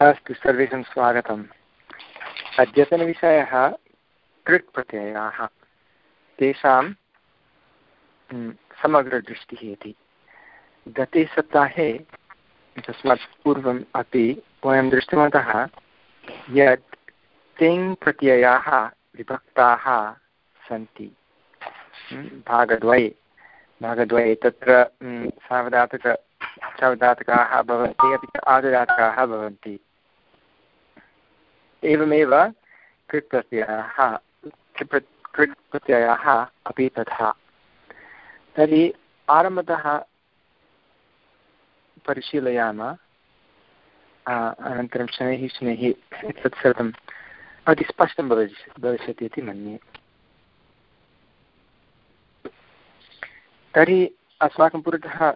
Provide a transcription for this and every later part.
अस्तु, सर्वेषां स्वागतम्। अद्यतनविषयः कृट् प्रत्ययाः तेषां समग्रदृष्टिः इति। गते सप्ताहे, तस्मात् पूर्वम् अपि वयं दृष्टवन्तः यत् तिङ् प्रत्ययाः विभक्ताः सन्ति। भागद्वये। भागद्वये तत्र सावधातक सावधातकाः भवन्ति, अपि च आददातकाः भवन्ति। एवमेव कृट् प्रत्ययाः कृट् अपि तथा। तर्हि आरम्भतः परिशीलयामः। अनन्तरं शनैः शनैः एतत् सर्वम् अतिस्पष्टं भविष्य भविष्यति इति मन्ये। तर्हि अस्माकं पुरतः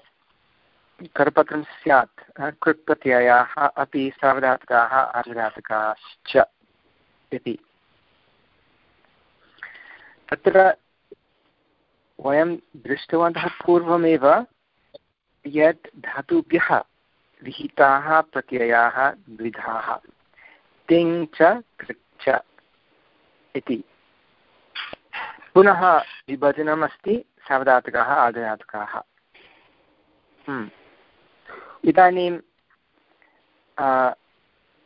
करपत्रं स्यात् प्रत्ययाः अपि सावधातकाः अर्धधातकाश्च इति। तत्र वयं दृष्टवन्तः पूर्वमेव यत् धातुभ्यः विहिताः प्रत्ययाः द्विधाः, तिङ् च कृच् इति। पुनः विभजनमस्ति, सावधातकाः आर्धधातकाः हम्म। इदानीं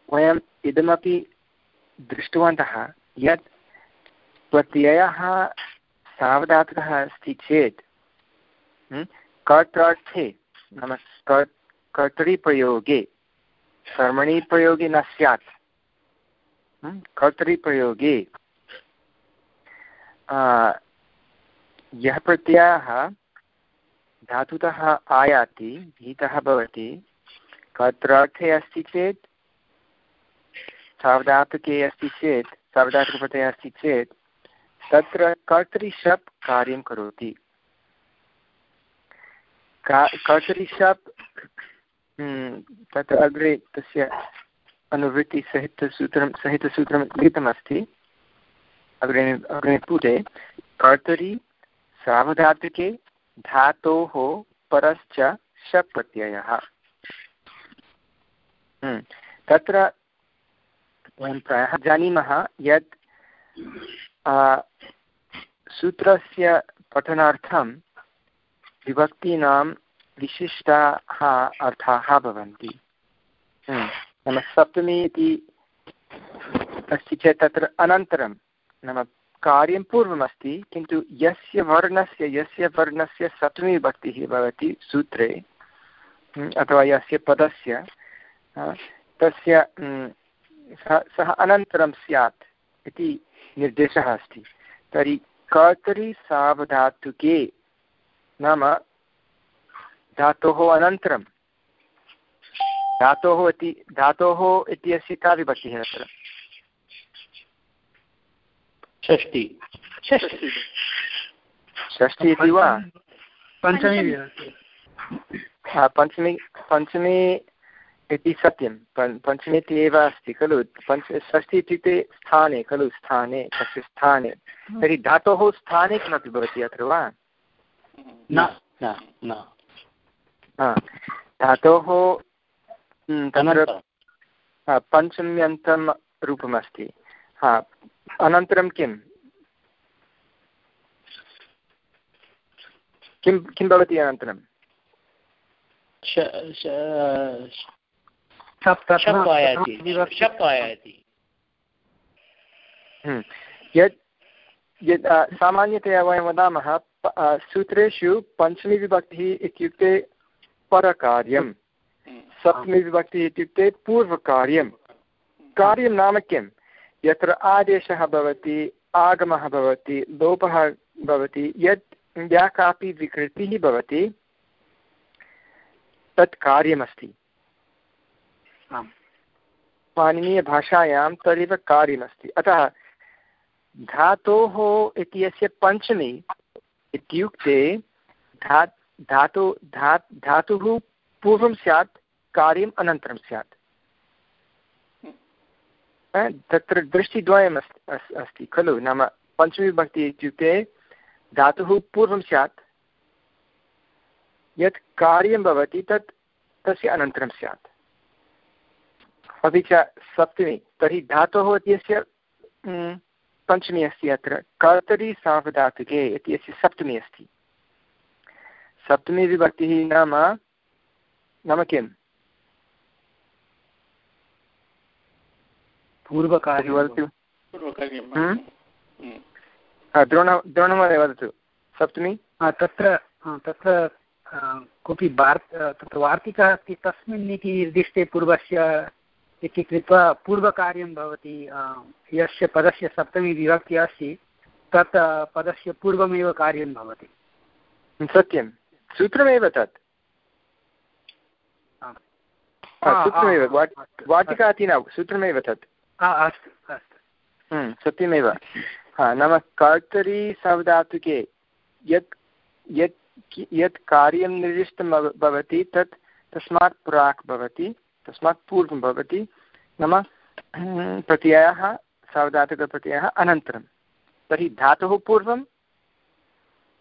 वयम् इदमपि दृष्टवन्तः यत् प्रत्ययः सावधातकः अस्ति चेत् कर्त्रार्थे नाम कर् कर्तरिप्रयोगे कर्मणि प्रयोगे न स्यात् कर्तरिप्रयोगे यः प्रत्ययः धातुतः आयाति भीतः भवति। कर्त्रार्थे अस्ति चेत् सावधातुके अस्ति चेत् सावधातुकप्रत्ययः अस्ति चेत् तत्र कर्तरिशप् कार्यं करोति। का कर्तरिशप् हम्म, तत्र अग्रे तस्य अनुवृत्तिसहितसूत्रं सहितसूत्रं लिखितमस्ति अग्रे अग्रे पुटे। कर्तरि सावधातुके धातोः परश्च शप् प्रत्ययः हम्म, तत्र वयं प्रायः जानीमः यत् सूत्रस्य पठनार्थं विभक्तीनां विशिष्टाः अर्थाः भवन्ति। हम्म, नाम सप्तमी इति अस्ति चेत् तत्र अनन्तरं नाम कार्यं पूर्वमस्ति, किन्तु यस्य वर्णस्य यस्य वर्णस्य सप्तमी विभक्तिः भवति सूत्रे अथवा यस्य पदस्य तस्य सः सः अनन्तरं स्यात् इति निर्देशः अस्ति। तर्हि कर्तरि सावधातुके नाम धातोः अनन्तरं। धातोः इति, धातोः इत्यस्य का विभक्तिः अत्र षष्टि षष्टि इति वा? पञ्चमी। पञ्चमी। पञ्चमी इति सत्यं। पञ्चमी इति एव अस्ति खलु? पञ्च षष्टि इत्युक्ते स्थाने खलु? स्थाने तस्य स्थाने। तर्हि धातोः स्थाने किमपि भवति अत्र वा? धातोः तत्र पञ्चम्यन्तं रूपमस्ति। हा अनन्तरं किं? किं किं भवति अनन्तरं? हम्म। यत् यत् सामान्यतया वयं वदामः सूत्रेषु पञ्चमीविभक्तिः इत्युक्ते परकार्यं। सप्तमीविभक्तिः इत्युक्ते पूर्वकार्यं। कार्यं नाम किं यत्र आदेशः भवति आगमः भवति लोपः भवति यत् या कापि विकृतिः भवति तत् कार्यमस्ति। पाणिनीयभाषायां तदेव कार्यमस्ति। अतः धातोः इत्यस्य पञ्चमी इत्युक्ते धा धातु धा धातुः पूर्वं स्यात् कार्यम् अनन्तरं स्यात्। तत्र दृष्टिद्वयम् अस्ति अस्ति, खलु? नाम पञ्चमीविभक्ति इत्युक्ते धातुः पूर्वं स्यात्, यत् कार्यं भवति तत् तस्य अनन्तरं स्यात्। अपि च सप्तमी, तर्हि धातोः इत्यस्य पञ्चमी अस्ति अत्र, कर्तरि सार्वधातुके इत्यस्य सप्तमी अस्ति। सप्तमी विभक्तिः नाम नाम किम्? पूर्वकार्य वदतु द्रोण द्रोणमहोदय वदतु। सप्तमी? तत्र तत्र कोऽपि वार् तत्र वार्तिकः अस्ति तस्मिन् इति निर्दिष्टे पूर्वस्य इति कृत्वा पूर्वकार्यं भवति यस्य पदस्य सप्तमी विभक्तिः अस्ति तत् पदस्य पूर्वमेव कार्यं भवति। सत्यं। सूत्रमेव तत्। सूत्रमेव। वाटिका इति न सूत्रमेव तत्। अस्तु अस्तु। सत्यमेव। हा, नाम कर्तरी सवधातुके यत् यत् यत् कार्यं निर्दिष्टं भवति, तत् तस्मात् प्राक् भवति, तस्मात् पूर्वं भवति। नाम प्रत्ययः सावधातुकप्रत्ययः अनन्तरं। तर्हि धातुः पूर्वं,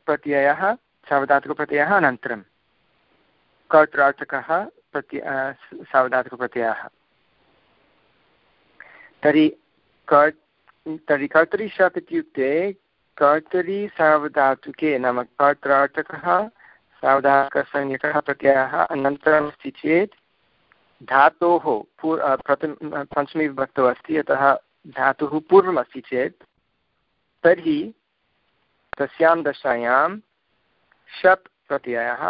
प्रत्ययः सावधातुकप्रत्ययः अनन्तरं। कर्त्रार्थकः प्रत्य सावधातुकप्रत्ययः तर्हि कर् तर्हि कर्तरि इत्युक्ते कर्तरि सावधातुके नाम कर्त्रार्थकः सावधातुकसंज्ञकः प्रत्ययः अनन्तरम् अस्ति चेत् धातोः पूर् प्रथम पञ्चमी विभक्तौ अस्ति अतः धातुः पूर्वमस्ति चेत् तर्हि तस्यां दशायां शप् प्रत्ययः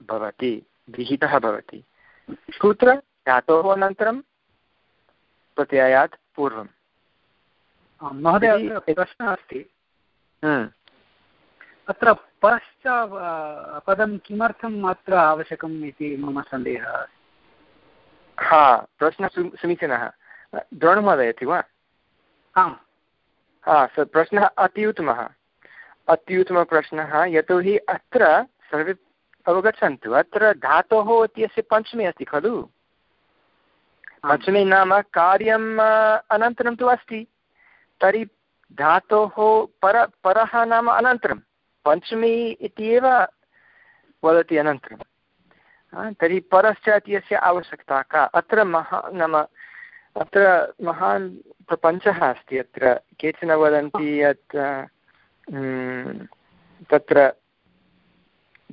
भवति, विहितः भवति। कुत्र? धातोः अनन्तरं प्रत्ययात् पूर्वम्। महोदय प्रश्नः अस्ति। अत्र परश्च पदं किमर्थम् अत्र आवश्यकम् इति मम सन्देहः हा प्रश्नः समीचीनः। द्रोणमहोदय इति वा? आम्। हा स प्रश्नः अति उत्तमः। अत्युत्तमप्रश्नः यतोहि अत्र सर्वे अवगच्छन्तु। अत्र धातोः इत्यस्य पञ्चमी अस्ति खलु? पञ्चमी नाम कार्यम् अनन्तरं तु अस्ति। तर्हि धातोः पर, परः नाम अनन्तरं। पञ्चमी इत्येव वदति अनन्तरं। तर्हि परश्च इत्यस्य आवश्यकता का? अत्र महा, नाम, अत्र महान् प्रपञ्चः अस्ति अत्र। केचन वदन्ति यत् तत्र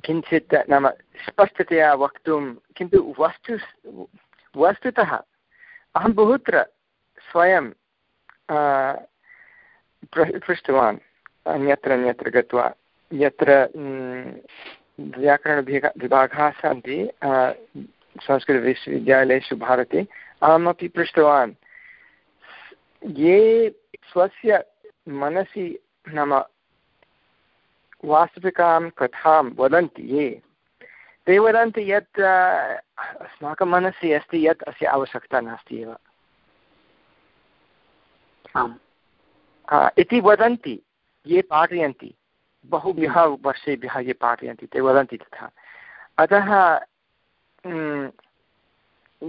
किञ्चित् नाम स्पष्टतया वक्तुं, किन्तु वस्तु, वस्तुतः अहं बहुत्र स्वयं पृष्टवान्, अन्यत्र अन्यत्र गत्वा। यत्र व्याकरणविभा, विभागाः सन्ति संस्कृतविश्वविद्यालयेषु भारते, अहमपि पृष्टवान्। ये स्वस्य मनसि नाम वास्तविकां कथां वदन्ति ये ते वदन्ति यत् अस्माकं मनसि अस्ति यत् अस्य आवश्यकता नास्ति एव। आम्। इति वदन्ति ये पाठयन्ति बहुभ्यः वर्षेभ्यः ये पाठयन्ति ते वदन्ति तथा। अतः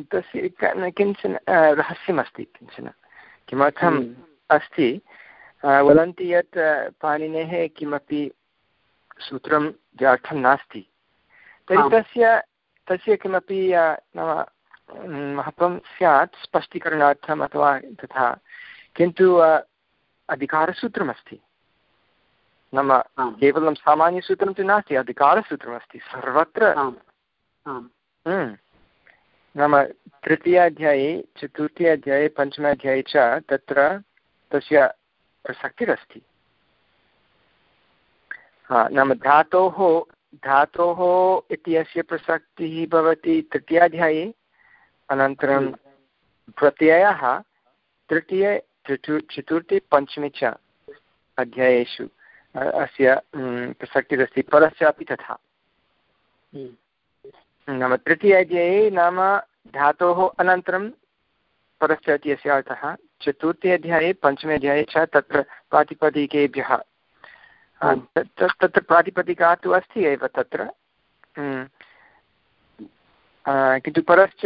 तस्य किंचन रहस्यमस्ति किंचन। किमर्थम् हम्म। अस्ति वदन्ति यत् पाणिनेः किमपि सूत्रं व्यर्थं नास्ति। तर्हि तस्य तस्य किमपि नाम महत्त्वं स्यात् स्पष्टीकरणार्थम् अथवा तथा किन्तु अधिकारसूत्रमस्ति। नाम केवलं सामान्यसूत्रं तु नास्ति अधिकारसूत्रमस्ति सर्वत्र। हम्म। नाम तृतीयाध्याये चतुर्थ्याध्याये पञ्चमाध्याये च तत्र तस्य प्रसक्तिरस्ति। हा नाम धातोः धातोः इत्यस्य प्रसक्तिः भवति तृतीयाध्याये अनन्तरं हम्म। प्रत्ययः तृतीये चतु चतुर्थे पञ्चमे च अध्यायेषु अस्य प्रसक्तिरस्ति परस्यापि तथा हम्म। नाम तृतीयाध्याये नाम धातोः अनन्तरं परश्च इत्यस्य अर्थः चतुर्थे अध्याये पञ्चमे अध्याये च तत्र प्रातिपदिकेभ्यः तत्र प्रातिपदिका तु अस्ति एव तत्र। हम्म। किन्तु परश्च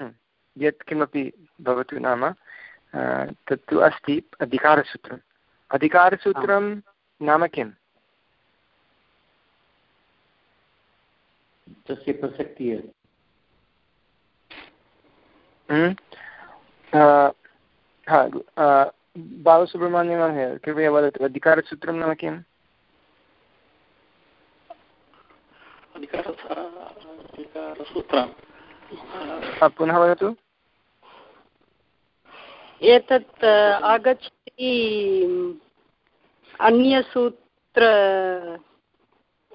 हम्म, यत् किमपि भवतु नाम तत्तु अस्ति अधिकारसूत्रम्। अधिकारसूत्रं नाम किम्? तस्य प्रसक्तिः बालसुब्रह्मण्यमहोदय कृपया वदतु अधिकारसूत्रं नाम किम्? पुनः वदतु। एतत् आगच्छति अन्यसूत्र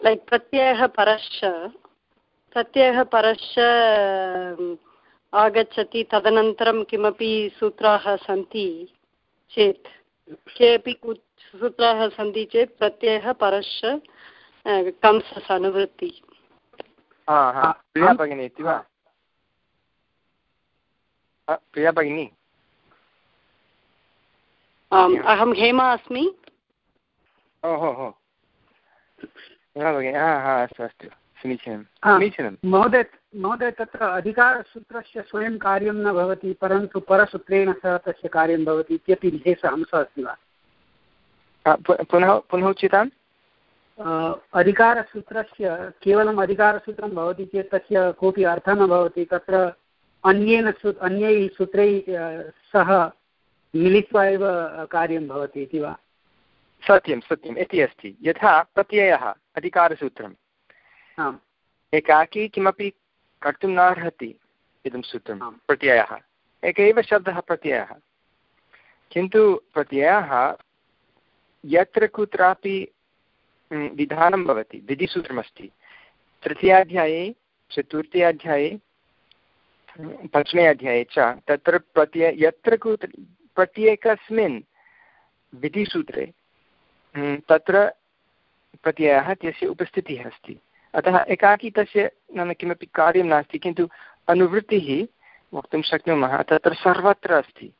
लैक् प्रत्ययः परश्च प्रत्ययः परश्च आगच्छति तदनन्तरं किमपि सूत्राः सन्ति चेत्। केपि सूत्राः सन्ति चेत् प्रत्ययः परश्च प्रिया भगिनी इति वा प्रिया भगिनी अहं हेमा अस्मि ओहो हो भगिनि हा हा अस्तु अस्तु समीचीनं समीचीनं महोदय महोदय तत्र अधिकारसूत्रस्य स्वयं कार्यं न भवति परन्तु परसूत्रेण सह तस्य कार्यं भवति इत्यपि विशेषः अंशः अस्ति वा पुनः पुनः उच्यताम् अधिकारसूत्रस्य केवलम् अधिकारसूत्रं भवति चेत् तस्य कोऽपि अर्थः न भवति। तत्र अन्येन सू अन्यैः सूत्रैः सह मिलित्वा एव कार्यं भवति इति वा? सत्यं सत्यम् इति अस्ति। यथा प्रत्ययः अधिकारसूत्रम्। एकाकी किमपि कर्तुं न अर्हति इदं सूत्रं प्रत्ययः। एक एव शब्दः प्रत्ययः। किन्तु प्रत्ययः यत्र कुत्रापि विधानं भवति। विधिसूत्रमस्ति तृतीयाध्याये चतुर्थ्याध्याये पञ्चमे अध्याये च तत्र प्रत्यय यत्र कुत्र प्रत्येकस्मिन् विधिसूत्रे तत्र प्रत्ययः तस्य उपस्थितिः अस्ति। अतः एकाकी तस्य नाम किमपि कार्यं नास्ति किन्तु अनुवृत्तिः वक्तुं शक्नुमः। तत्र सर्वत्र अस्ति।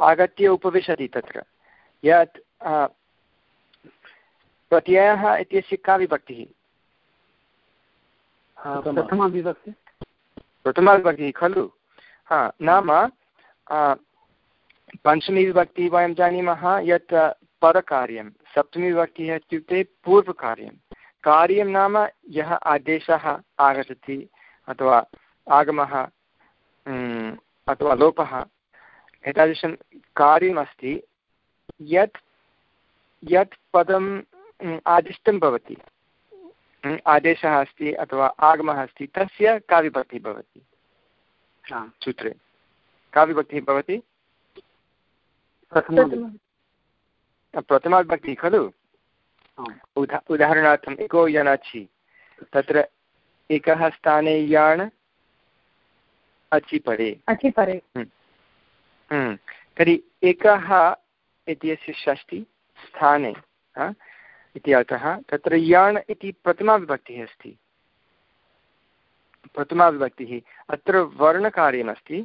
आगत्य उपविशति तत्र। यत् प्रत्ययः इत्यस्य का विभक्तिः। प्रथमा विभक्तिः। खलु। हा नाम पञ्चमी विभक्तिः वयं जानीमः यत् परकार्यं। सप्तमी विभक्तिः इत्युक्ते पूर्वकार्यं। कार्यं नाम यः आदेशः आगच्छति अथवा आगमः अथवा लोपः। एतादृशं कार्यमस्ति। यत् यत् पदम् आदिष्टं भवति। आदेशः अस्ति अथवा आगमः अस्ति तस्य का विभक्तिः भवति सूत्रे। का विभक्तिः। भवति प्रथमाविभक्तिः खलु? उदा उदाहरणार्थम् एको यणचि तत्र एकः स्थाने याण् अचि परे। अचि परे। तर्हि एकः इत्यस्य षष्टि स्थाने इति अर्थः तत्र याण् इति प्रथमाविभक्तिः अस्ति। प्रथमाविभक्तिः अत्र वर्णकार्यमस्ति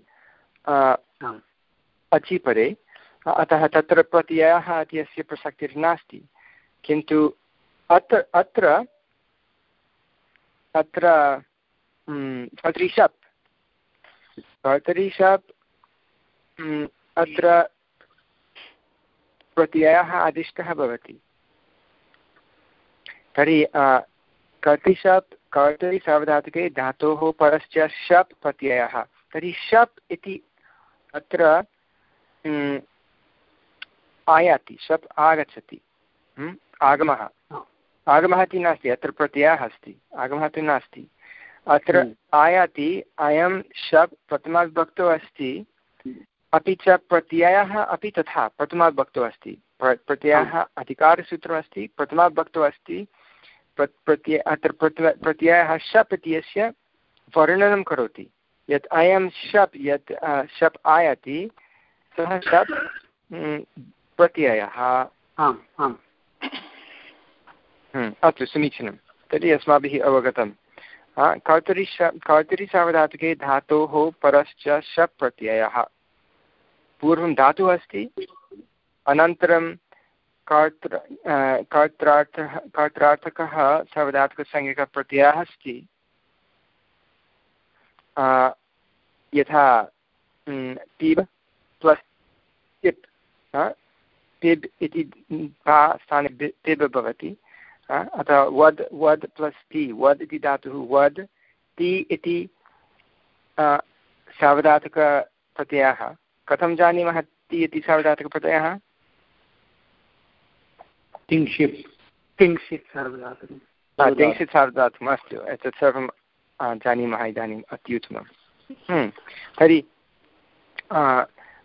अचि परे अतः तत्र प्रत्ययः इत्यस्य प्रसक्तिर्नास्ति किन्तु अत्र अत्र अत्र कर्तरिषप् कर्तरिषप् अत्र प्रत्ययः आदिष्टः भवति। तर्हि कर्तिशप् कर्तरि सावधातुके धातोः परश्च शप् प्रत्ययः। तर्हि शप् इति अत्र आयाति शप् आगच्छति। आगमः। आगमः इति नास्ति अत्र प्रत्ययः अस्ति। आगमः तु नास्ति। अत्र आयाति अयं शप् प्रथमाविभक्तौ अस्ति अपि च प्रत्ययः अपि तथा प्रथमाविभक्तौ अस्ति। प्रत्ययः अधिकारसूत्रमस्ति प्रथमाविभक्तौ अस्ति प्रत्यय अत्र प्रत्ययः शप् इत्यस्य वर्णनं करोति। यत् अयं शप् यत् शप् आयाति सः शप् प्रत्ययः। आम् अस्तु समीचीनं। तर्हि अस्माभिः अवगतं कर्तरि कर्तरि सावधातुके धातोः परश्च शप् प्रत्ययः। पूर्वं धातुः अस्ति अनन्तरं कर्तृ कर्त्रार्थः, कर्त्रार्थकः सावधातुकसंज्ञकप्रत्ययः अस्ति। यथा पिब् प्लस् टिप् पिब् इति भा स्थाने पिब् भवति। अतः वद् वद् प्लस् टि वद् इति धातुः वद् टि इति सावधातकप्रत्ययः कथं जानीमः ति इति सावधातकप्रत्ययः तिङ्क्षिप् तिङ्क्षित् सार्वधातुकं तिङ्क्षित् सार्वधातुकम् अस्तु एतत् सर्वं जानीमः इदानीम् अत्युत्तमं तर्हि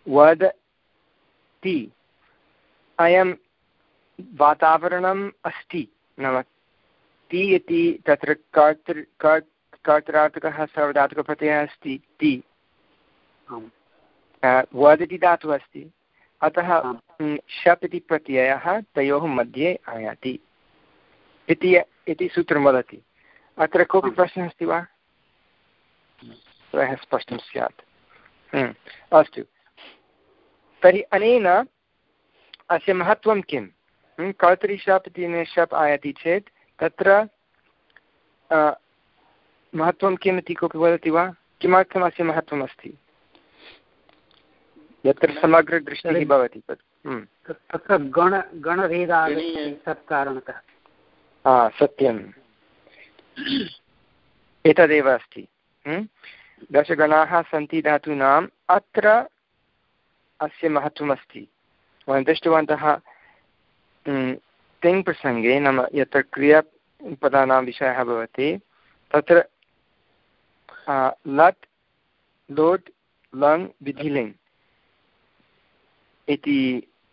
वदति अयं वातावरणम् अस्ति नाम ति इति तत्र कर्तृ कर् कर्तृरातकः सर्वधातुकप्रत्ययः अस्ति ति वदति धातुः अस्ति अतः शप् इति प्रत्ययः तयोः मध्ये आयाति। इति इति सूत्रं वदति। अत्र कोऽपि प्रश्नः अस्ति वा? प्रायः स्पष्टं स्यात्। अस्तु। तर्हि अनेन अस्य महत्त्वं किं कर्तरि शप् इति शप् आयाति चेत् तत्र महत्त्वं किम् इति कोऽपि वदति वा? किमर्थम् अस्य महत्त्वम् अस्ति? यत्र समग्रदृष्टिः भवति। तत्र गण गणभेदाः तत्कारणतः हा सत्यम्। एतदेव अस्ति। दशगणाः सन्ति धातूनाम्। अत्र अस्य महत्त्वमस्ति। वयं दृष्टवन्तः तिङ् प्रसङ्गे नाम यत्र क्रियापदानां विषयः भवति तत्र लट् लोट् लङ् विधिलिङ् इति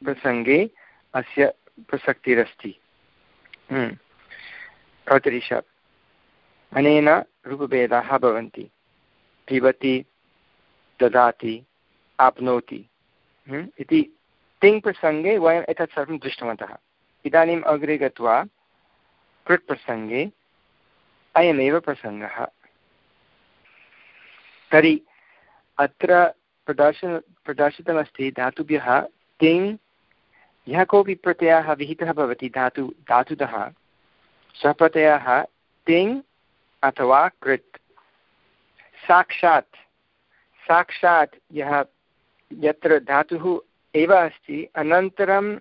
प्रसङ्गे अस्य प्रसक्तिरस्ति। कर्तरिषप् अनेन रूपभेदाः भवन्ति। पिबति, ददाति, आप्नोति। इति तिङ् प्रसङ्गे वयम् एतत् सर्वं दृष्टवन्तः। इदानीम् अग्रे गत्वा कृट् प्रसङ्गे अयमेव प्रसङ्गः। तर्हि अत्र प्रदर्शन, प्रदर्शितमस्ति धातुभ्यः तिङ् यः कोऽपि प्रत्ययः विहितः भवति, धातु, धातुतः, सः प्रत्ययः तिङ् अथवा कृत्। साक्षात् साक्षात् यः, यत्र धातुः एव अस्ति, अनन्तरं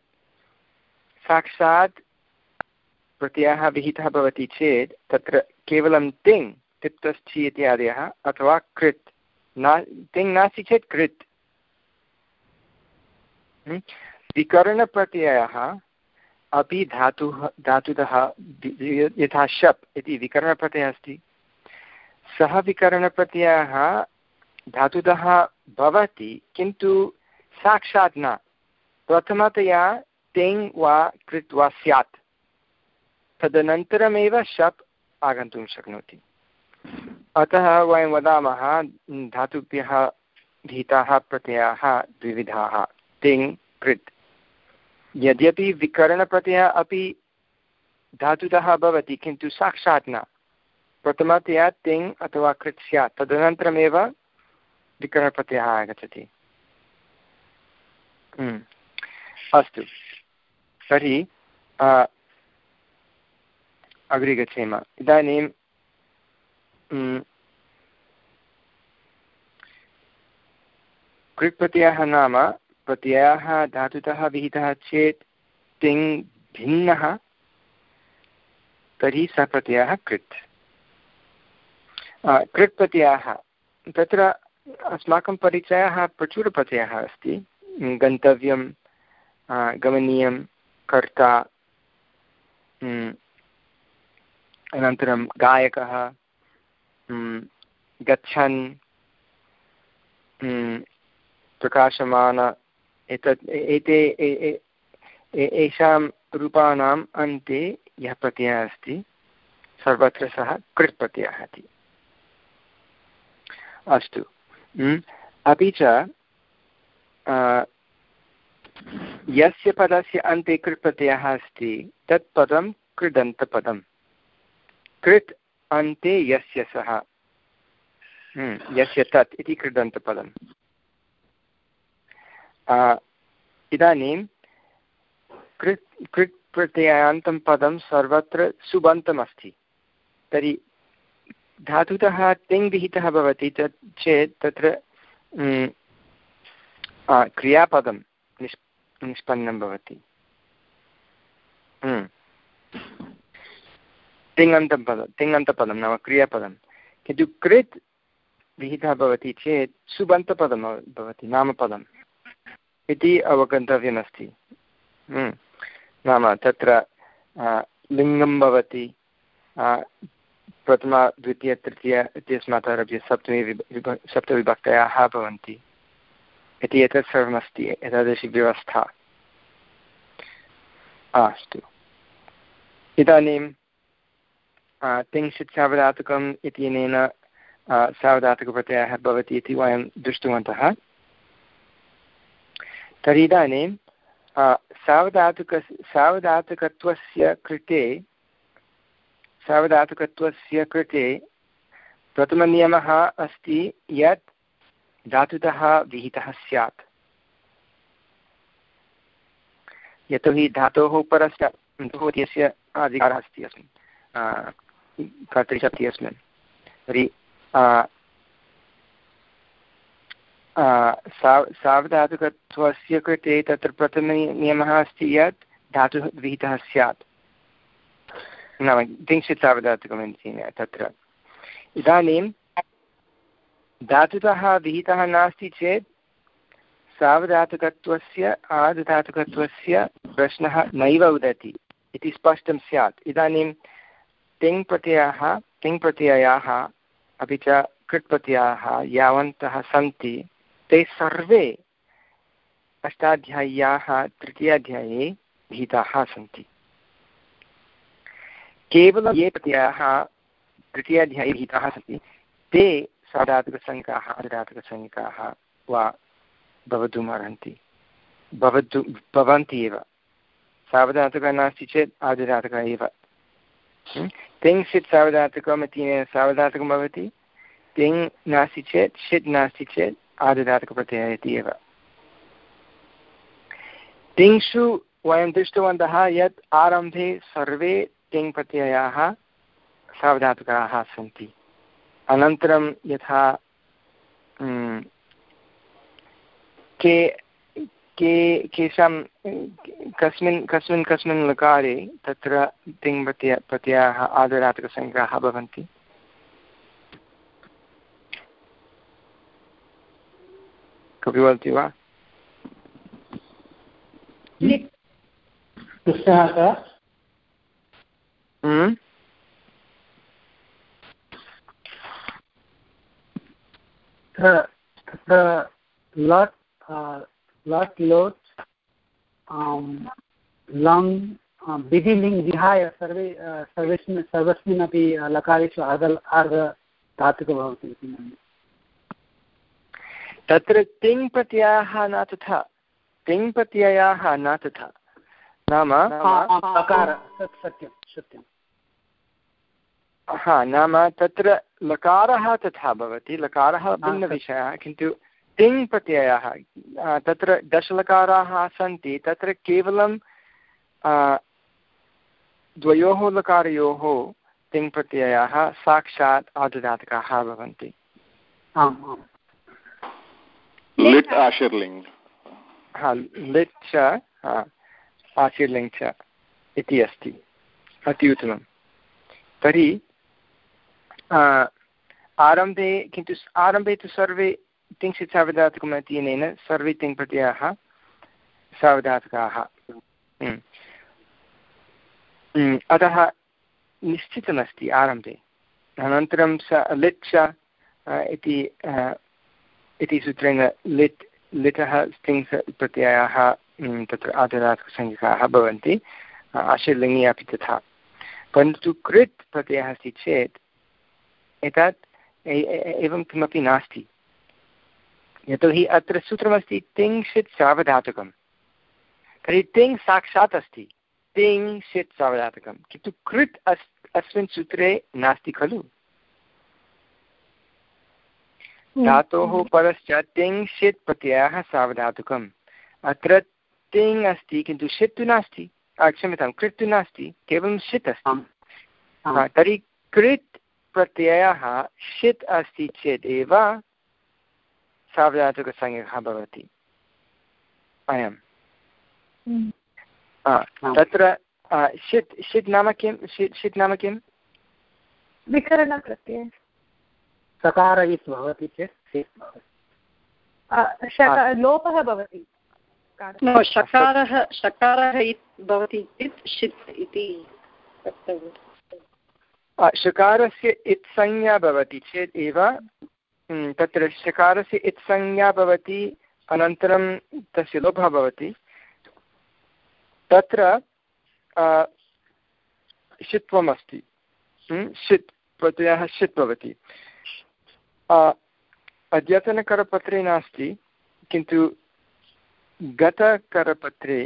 साक्षात् प्रत्ययः विहितः भवति चेत्, तत्र केवलं तिङ् तिप्तस्थि इत्यादयः, अथवा कृत्। न, तिङ् नास्ति चेत् कृत्। विकरणप्रत्ययः अपि धातुः, धातुतः यथा शप् इति विकरणप्रत्ययः अस्ति। सः विकरणप्रत्ययः धातुतः भवति, किन्तु साक्षात् न। प्रथमतया तेङ् वा कृत्वा स्यात्। तदनन्तरमेव शप् आगन्तुं शक्नोति। अतः वयं वदामः, धातुभ्यः, भीताः प्रत्ययाः द्विविधाः, तिङ्, कृत्। यद्यपि विकरणप्रत्ययः अपि धातुतः भवति किन्तु साक्षात् न। प्रथमतया तिङ् अथवा कृत् स्यात् तदनन्तरमेव विकरणप्रत्ययः आगच्छति। हम्म। अस्तु। तर्हि अग्रे गच्छेम। इदानीं हम्म, कृट् नाम प्रत्ययः धातुतः विहितः चेत् तिङ् भिन्नः, तर्हि सः प्रत्ययः कृत्। कृट् प्रत्ययः। तत्र अस्माकं परिचयः प्रचुरप्रत्ययः अस्ति। गन्तव्यं गमनीयं, कर्ता अनन्तरं गायकः गच्छन् प्रकाशमान एतत् एते येषां रूपाणाम् अन्ते यः प्रत्ययः अस्ति, सर्वत्र सः कृट् प्रत्ययः इति अस्तु। अपि च यस्य पदस्य अन्ते कृट् प्रत्ययः अस्ति, तत् पदं कृदन्तपदं कृत् अन्ते यस्य सः। यस्य तत् इति कृदन्तपदम्। इदानीं कृत् कृत् प्रत्ययान्तं पदं सर्वत्र सुबन्तमस्ति। तर्हि धातुतः तिङ् विहितः भवति तत् चेत् तत्र क्रियापदं निष्, निष्पन्नं भवति। तिङन्तं पदं तिङन्तपदं नाम क्रियापदं। किन्तु कृत् विहितः भवति चेत् सुबन्तपदं भवति नामपदम् इति अवगन्तव्यमस्ति हम्म। नाम तत्र लिङ्गं भवति प्रथमा, द्वितीय, तृतीय इत्यस्मात् आरभ्य सप्तमी विभ विभ, सप्तविभक्तयाः भवन्ति। इति एतत् सर्वमस्ति, एतादृशी व्यवस्था। अस्तु। इदानीं तिंशित् सावधातुकम् इत्यनेन सावधातुकप्रत्ययः भवति इति वयं दृष्टवन्तः। तर्हि इदानीं सावधातुक, सावधातुकत्वस्य कृते सावधातुकत्वस्य कृते प्रथमनियमः अस्ति यत् धातुतः विहितः स्यात्। यतोहि धातोः परस्य इत्यस्य अधिकारः अस्ति अस्मिन् कर्तृशक्ति अस्मिन्। तर्हि सावधातुकत्वस्य कृते तत्र प्रथमनियमः अस्ति यत् धातुः विहितः स्यात्। नाम किञ्चित् सावधातुकमिति तत्र। इदानीं धातुतः विहितः नास्ति चेत् सावधातुकत्वस्य, आदधातुकत्वस्य प्रश्नः नैव उदति इति स्पष्टं स्यात्। इदानीं तिङ् प्रत्ययाः तिङ् अपि च कृट् प्रत्ययाः यावन्तः सन्ति। ते सर्वे अष्टाध्याय्याः तृतीयाध्याये विहिताः सन्ति। केवलं ये प्रत्ययाः तृतीयाध्याये विहिताः सन्ति, ते साधातुकसंज्ञकाः अधातुकसंज्ञकाः वा भवितुम् अर्हन्ति। भवतु, भवन्ति एव। सावधातुकः नास्ति चेत् आदिधातुकः एव। तिङ् षित् सावधातुकम् इति सावधातुकं भवति। तिङ् नास्ति चेत् षित् नास्ति चेत् आदिधातुकप्रत्ययः इति एव तिङ्षु वयं दृष्टवन्तः यत् आरम्भे सर्वे तिङ् प्रत्ययाः सावधातुकाः सन्ति अनन्तरं यथा के के केषां कस्मिन् कस्मिन् कस्मिन् लकारे तत्र तिङ् प्रत्यय प्रत्ययाः आदरातकसङ्ख्याः भवन्ति कोऽपि वदति वा तत्र लट् लट् लोट् लङ् विधिलिङ् विहाय सर्वे सर्वस्मिन् सर्वस्मिन् अपि लकारेषु अर्ध अर्धधातुकः भवति इति मन्ये। तत्र तिङ् प्रत्ययाः न तथा। तिङ् प्रत्ययाः न तथा। नाम? सत्यं सत्यं। हा नाम तत्र लकारः तथा भवति। लकारः भिन्नविषयः किन्तु तिङ् प्रत्ययः तत्र दशलकाराः सन्ति। तत्र केवलं द्वयोः लकारयोः तिङ् प्रत्ययाः साक्षात् आदुदातकाः भवन्ति। आम् आम्। लिट् आशीर्लिङ्ग्। हा लिट् च आशीर्लिङ्ग् च इति अस्ति अति उत्तमं तर्हि आरम्भे किन्तु आरम्भे तु सर्वे तिंशित् सावधातुकम् इत्यनेन सर्वे तिङ् प्रत्ययाः सावधातुकाः अतः निश्चितमस्ति आरम्भे। अनन्तरं स लिट् च इति इति सूत्रेण लिट् लिटः स्तिङ् प्रत्ययाः तत्र आदरात्मकसंज्ञकाः भवन्ति आशीर्लिङ्गि अपि तथा। परन्तु कृत् प्रत्ययः अस्ति चेत्, एतत् एवं किमपि नास्ति। यतोहि अत्र सूत्रमस्ति तिङ्षित् सावधातुकं तर्हि तिङ् साक्षात् अस्ति। तिङ्षित् सावधातुकं किन्तु कृत् अस् अस्मिन् सूत्रे नास्ति खलु? धातोः परश्च तिङ्षित् प्रत्ययः सावधातुकम् अत्र तिङ् अस्ति किन्तु षित् तु नास्ति क्षम्यतां कृत् तु नास्ति केवलं षित् अस्ति। तर्हि कृत् प्रत्ययः षित् अस्ति चेत् एव सावधातुकसंज्ञकः भवति अयं तत्र षित् षित् नाम किं? षित् षित् नाम किं? विकरणप्रत्ययः। सकार इत् भवति चेत् सित् भवति। लोपः भवति। शकारः शकारः भवति चेत् षित् इति शकारस्य इत्संज्ञा भवति चेत् एव तत्र शकारस्य इत्संज्ञा भवति अनन्तरं तस्य लोपः भवति। तत्र षित्वमस्ति षित् प्रत्ययः षित् भवति। अद्यतनकरपत्रे नास्ति, किन्तु गतकरपत्रे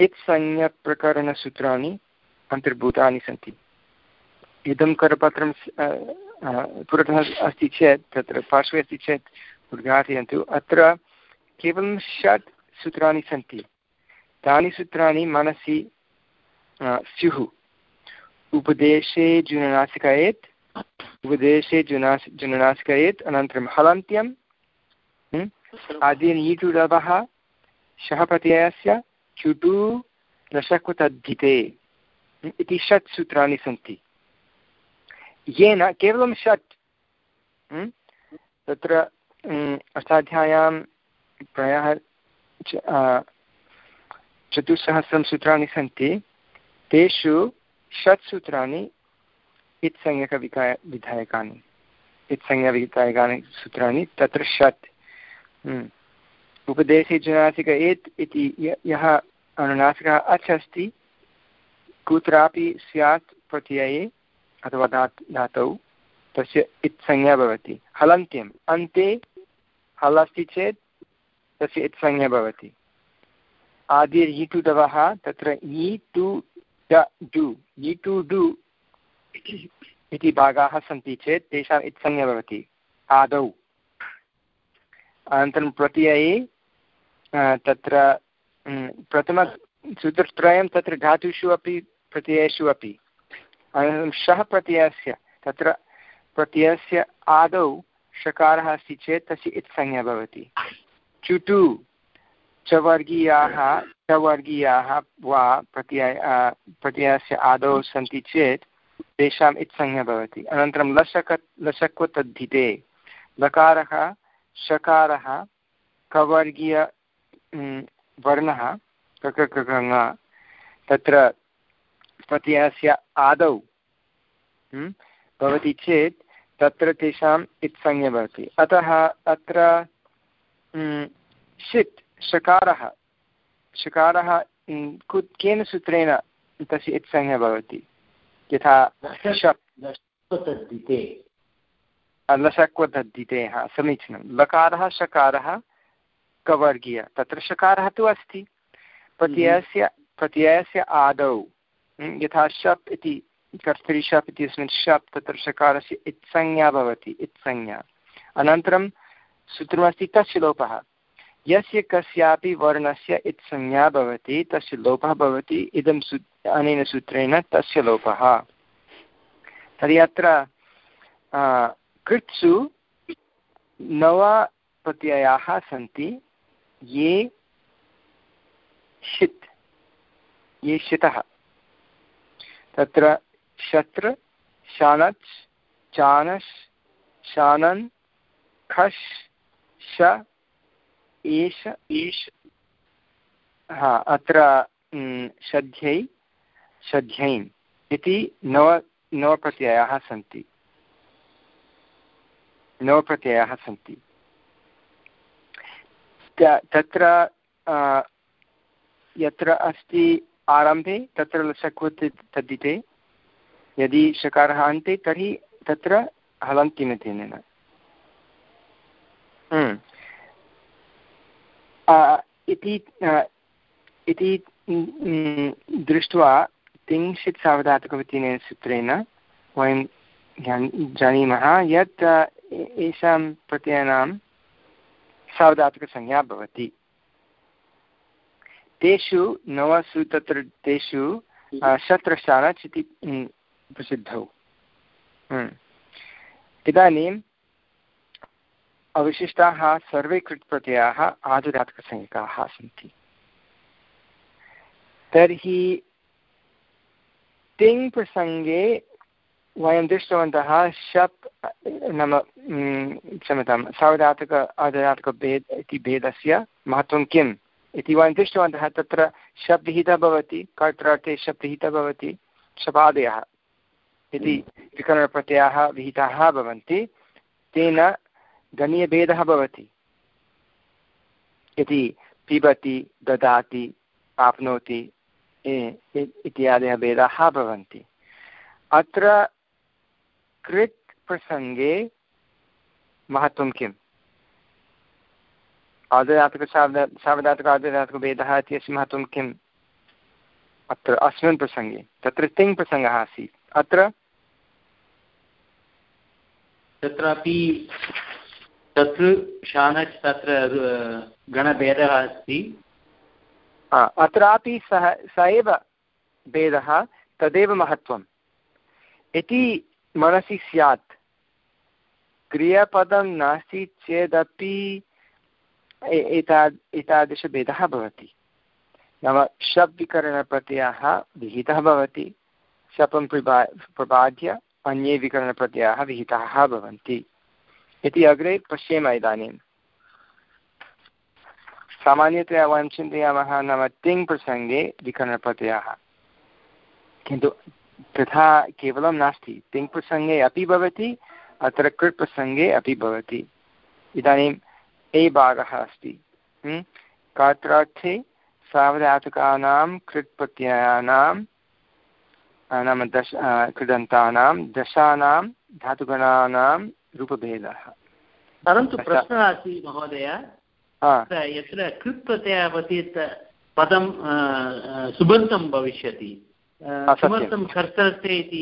इत्संज्ञप्रकरणसूत्राणि अन्तर्भूतानि सन्ति। इदं करपत्रं पुरतः अस्ति चेत्, तत्र पार्श्वे अस्ति चेत् उद्घाटयन्तु। अत्र केवलं षट् सूत्राणि सन्ति। तानि सूत्राणि मनसि स्युः। उपदेशे जुननासिकयेत् उपदेशे जुनास् जुननासिकयेत् अनन्तरं हलन्त्यं आदीन् ईटुडवः शः प्रत्ययस्य, चुटु रशकुतद्धिते इति षट् सूत्राणि सन्ति। येन केवलं षट् तत्र अष्टाध्याय्यां प्रायः चतुस्सहस्रं सूत्राणि सन्ति। तेषु षट् सूत्राणि इत्संज्ञकविकाय विधायकानि। इत्संज्ञाविधायकानि सूत्राणि तत्र षट्। उपदेशे जुनासिक एत् इति यः अनुनासिकः अच् अस्ति, कुत्रापि स्यात् प्रत्यये अथवा धा धातौ तस्य इत्संज्ञा भवति। हलन्त्यम् अन्ते हल् अस्ति चेत् तस्य इत्संज्ञा भवति। आदिर् इ टु दवः तत्र इ टु डु। इ टु डु इति भागाः सन्ति चेत् तेषाम् इत्संज्ञा भवति। आदौ। अनन्तरं प्रत्यये तत्र प्रथमसूत्रत्रयं तत्र धातुषु अपि, प्रत्ययेषु अपि। अनन्तरं शः प्रत्ययस्य, तत्र प्रत्ययस्य आदौ षकारः अस्ति चेत् तस्य इत्संज्ञा भवति। चुटु, चवर्गीयाः चवर्गीयाः वा प्रत्यय प्रत्ययस्य आदौ सन्ति चेत् तेषाम् इत्संज्ञा भवति। अनन्तरं लशक, लशक्वतद्धिते। लकारः षकारः कवर्गीय वर्णः कककङ तत्र प्रत्ययस्य आदौ भवति चेत् तत्र तेषाम् इत्संज्ञा भवति। अतः अत्र षित् षकारः षकारः केन सूत्रेण तस्य इत्संज्ञा भवति? यथा लशक्वदद्धिते हा समीचीनं। लकारः शकारः कवर्गीय। तत्र शकारः तु अस्ति। प्रत्ययस्य प्रत्ययस्य आदौ। यथा शप् इति कर्तरि शप् इत्यस्मिन् शप् तत्र शकारस्य इत्संज्ञा भवति इत्संज्ञा। अनन्तरं सूत्रमस्ति तस्य लोपः। यस्य कस्यापि वर्णस्य इत्संज्ञा भवति, तस्य लोपः भवति, इदं सू, अनेन सूत्रेण तस्य लोपः। तर्हि अत्र कृत्सु नव प्रत्ययाः सन्ति, ये षित्, ये शितः तत्र शत्र, शानच् चानश् शानन्, खश्, श एष ईश् हा, अत्र षध्यै षध्यैन् इति नव, नवप्रत्ययाः सन्ति। नवप्रत्ययाः सन्ति। तत्र यत्र अस्ति आरम्भे, तत्र लसक्वत् तद्दिते। यदि शकारः अन्ते, तर्हि तत्र हलन्तिमतेन हम्म। इति इति दृष्ट्वा तिंशित् सावधातुकवतीनेन सूत्रेण वयं जानीमः यत् येषां प्रत्ययानां सावधातुकसंज्ञा भवति। तेषु नवसु तत्र तेषु शत्रशानच् इति प्रसिद्धौ। इदानीम् अवशिष्टाः सर्वे कृत् प्रत्ययाः आदुदात्कसंज्ञकाः सन्ति। तर्हि तिङ् प्रसङ्गे वयं दृष्टवन्तः शप्, नाम क्षम्यतां सावधातक आदधातुकभेद इति भेदस्य महत्त्वं किम् इति वयं दृष्टवन्तः, तत्र शप् विहितः भवति, कर्त्रार्थे शप् विहितः भवति, शपादयः इति विकरणप्रत्ययाः विहिताः भवन्ति। तेन गणीयभेदः भवति। इति पिबति, ददाति आप्नोति इत्यादयः भेदाः भवन्ति। अत्र कृत् प्रसङ्गे महत्त्वं किम्? आददातकसावद सावधातक आददातकभेदः इत्यस्य महत्त्वं किम्? अत्र अस्मिन् प्रसङ्गे, तत्र तिङ् प्रसङ्गः आसीत्। अत्र? तत्रापि तत्र शानच् तत्र गणभेदः अस्ति। अत्रापि सः स एव भेदः, तदेव महत्त्वम्। इति मनसि स्यात्। क्रियापदं नास्ति चेदपि एता एतादृशभेदः भवति। नाम शप् विकरणप्रत्ययः विहितः भवति। शपं प्रभा प्रबाद्य अन्ये विकरणप्रत्ययाः विहिताः भवन्ति। इति अग्रे पश्येम इदानीं। सामान्यतया वयं चिन्तयामः नाम तिङ् प्रसङ्गे विकरणप्रत्ययाः। किन्तु तथा केवलं नास्ति। तिङ् प्रसङ्गे अपि भवति, अत्र कृट् प्रसङ्गे अपि भवति। इदानीम् ए भागः अस्ति। कात्रार्थे सावधातुकानां कृट् प्रत्ययानां नाम दश कृदन्तानां, दशानां धातुगणानां रूपभेदः। परन्तु प्रश्नः अस्ति महोदय। यत्र कृत् प्रत्ययः भवति पदं सुबन्तं भविष्यति। किमर्थं कर्तरस्य इति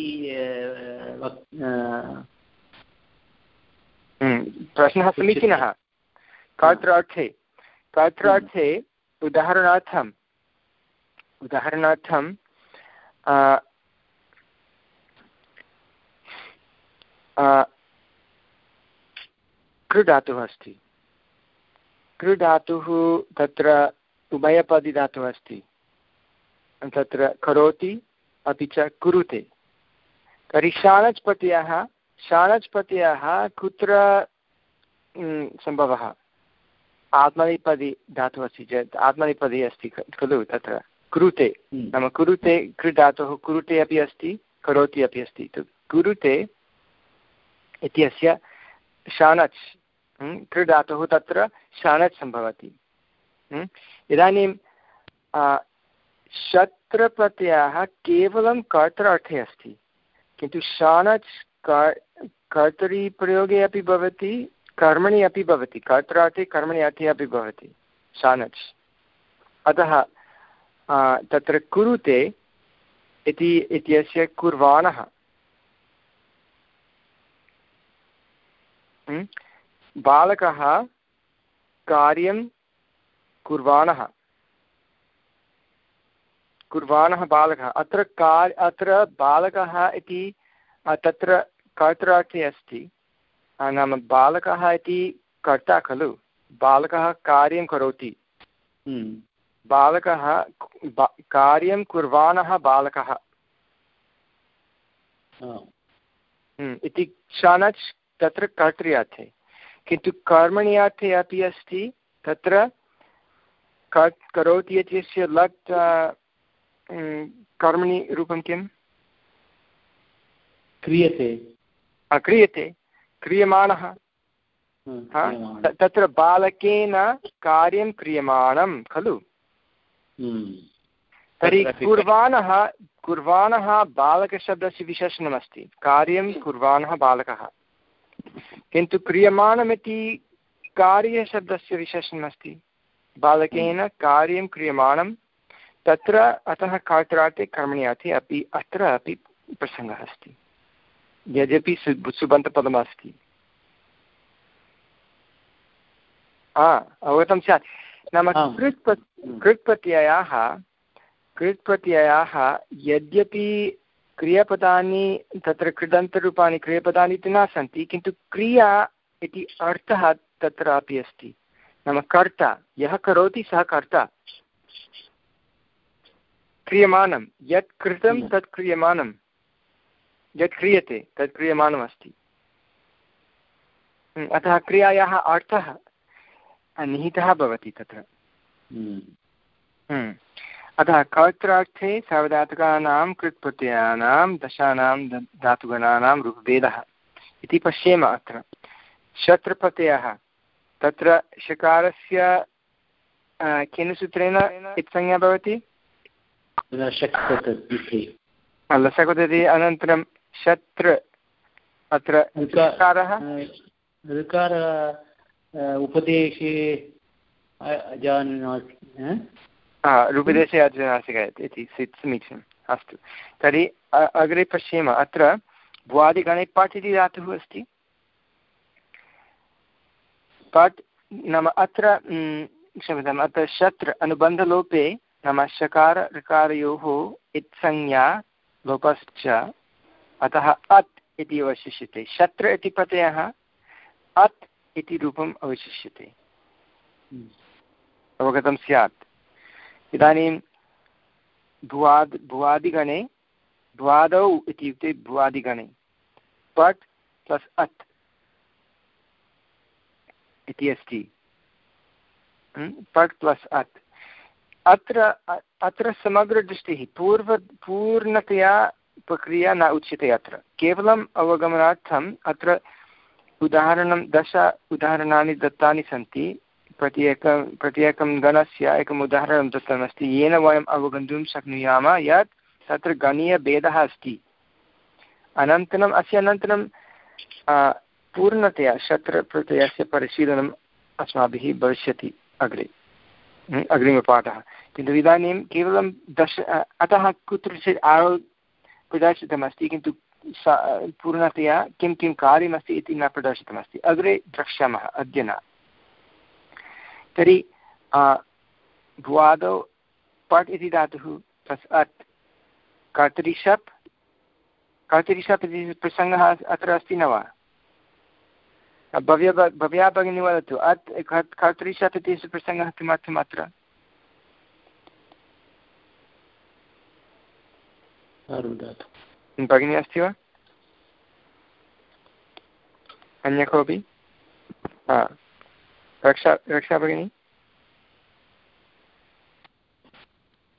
प्रश्नः समीचीनः। कर्त्रार्थे कर्त्रार्थे उदाहरणार्थम् उदाहरणार्थं कृधातुः अस्ति। कृधातुः तत्र उभयपदिधातुः अस्ति। तत्र करोति अपि च कुरुते। तर्हि शानच् प्रत्ययः शानच् प्रत्ययः कुत्र सम्भवः? आत्मनेपदी धातुः अस्ति चेत् आत्मनेपदी अस्ति खलु तत्र। कुरुते। नाम कुरुते कृधातुः कुरुते अपि अस्ति करोति अपि अस्ति। कुरुते इत्यस्य शानच् क्रीडातुः तत्र शानच् सम्भवति। इदानीं शत्रप्रत्ययः केवलं कर्तर अर्थे अस्ति, किन्तु शानच् कर्तरीप्रयोगे अपि भवति, कर्मणि अपि भवति कर्त्रार्थे कर्मणि अर्थे अपि भवति शानच् अतः तत्र कुरुते इति, इत्यस्य कुर्वाणः। बालकः कार्यं कुर्वाणः। कुर्वाणः बालकः। अत्र कार् अत्र बालकः इति तत्र कर्त्रार्थे अस्ति। नाम बालकः इति कर्ता खलु। बालकः कार्यं करोति। हम्म। बालकः कार्यं कुर्वाणः बालकः। हम्म, इति क्षणच् तत्र कर्तृ किन्तु कर्मणि अर्थे अपि अस्ति तत्र करोति इत्यस्य लट् कर्मणि रूपं किम्? क्रियते। क्रियते। क्रियमाणः। तत्र बालकेन कार्यं क्रियमाणं खलु? हम्म। तर्हि कुर्वाणः कुर्वाणः बालकशब्दस्य विशेषणमस्ति। कार्यं कुर्वाणः बालकः। किन्तु क्रियमाणमिति कार्यशब्दस्य विशेषणमस्ति। बालकेन कार्यं क्रियमाणं तत्र अतः कार्त्रार्थे कर्मणि अर्थे अपि अत्र अपि प्रसङ्गः अस्ति। यद्यपि सु सुबन्तपदमस्ति। हा अवगतं स्यात्। नाम कृत् कृत् प्रत्ययाः कृत् प्रत्ययाः यद्यपि क्रियापदानि तत्र कृदन्तरूपाणि क्रियापदानि इति न सन्ति किन्तु क्रिया इति अर्थः तत्रापि अस्ति। नाम कर्ता यः करोति सः कर्ता। क्रियमाणं यत् कृतं तत् क्रियमाणं। यत् क्रियते तत् क्रियमाणमस्ति। अतः क्रियायाः अर्थः निहितः भवति तत्र। अतः कर्त्रार्थे सावधातुकानां कृत्प्रत्ययानां दशानां धातुगणानां रूपभेदः इति पश्येम अत्र। शत्रप्रत्ययः तत्र शकारस्य केन सूत्रेण इत्संज्ञा भवति? लसकुतति अनन्तरं शत्र। अत्र ऋकारः? ऋकार उपदेशे रूपदेशे अजानासिक इति समीचीनम् अस्तु। तर्हि अग्रे पश्येम अत्र भुवादिगणे पट् इति धातुः अस्ति। पट् नाम अत्र क्षम्यताम् अत्र शत्र अनुबन्धलोपे नाम शकार ऋकारयोः इत्संज्ञा लोपश्च अतः अत् इति अवशिष्यते। शत्र इति प्रत्ययः अत् इति रूपम् अवशिष्यते। अवगतं स्यात्। इदानीं भुवाद्, भुवादिगणे, भुवादौ इत्युक्ते भुवादिगणे पट् प्लस् अत् इति अस्ति। पट् प्लस् अत् अत्र अत्र समग्रदृष्टिः, पूर्व, पूर्णतया प्रक्रिया न उच्यते अत्र। केवलम् अवगमनार्थम् अत्र उदाहरणं, दश उदाहरणानि दत्तानि सन्ति। प्रत्येकं प्रत्येकं गणस्य एकम् उदाहरणं दत्तमस्ति। येन वयम् अवगन्तुं शक्नुयाम यत् तत्र गणीयभेदः अस्ति। अनन्तरम् अस्य अनन्तरं पूर्णतया शत्रप्रत्ययस्य परिशीलनम् अस्माभिः भविष्यति अग्रे। अग्रिमपाठः। किन्तु इदानीं केवलं दश अतः कुत्रचित् आरो प्रदर्शितमस्ति, किन्तु पूर्णतया किं किं कार्यमस्ति इति न प्रदर्शितमस्ति। अग्रे द्रक्ष्यामः अद्य न। तर्हि भुवादौ पट् इति धातुः प्लस् अत् कर्तरिषप् कर्तरिषप् इति प्रसङ्गः अत्र अस्ति न वा? भव्य भव्या भगिनी वदतु अत् कर्तरिषप् इति प्रसङ्गः किमर्थम् अत्र? भगिनी अस्ति वा? अन्य कोऽपि हा रक्षा रक्षा भगिनी?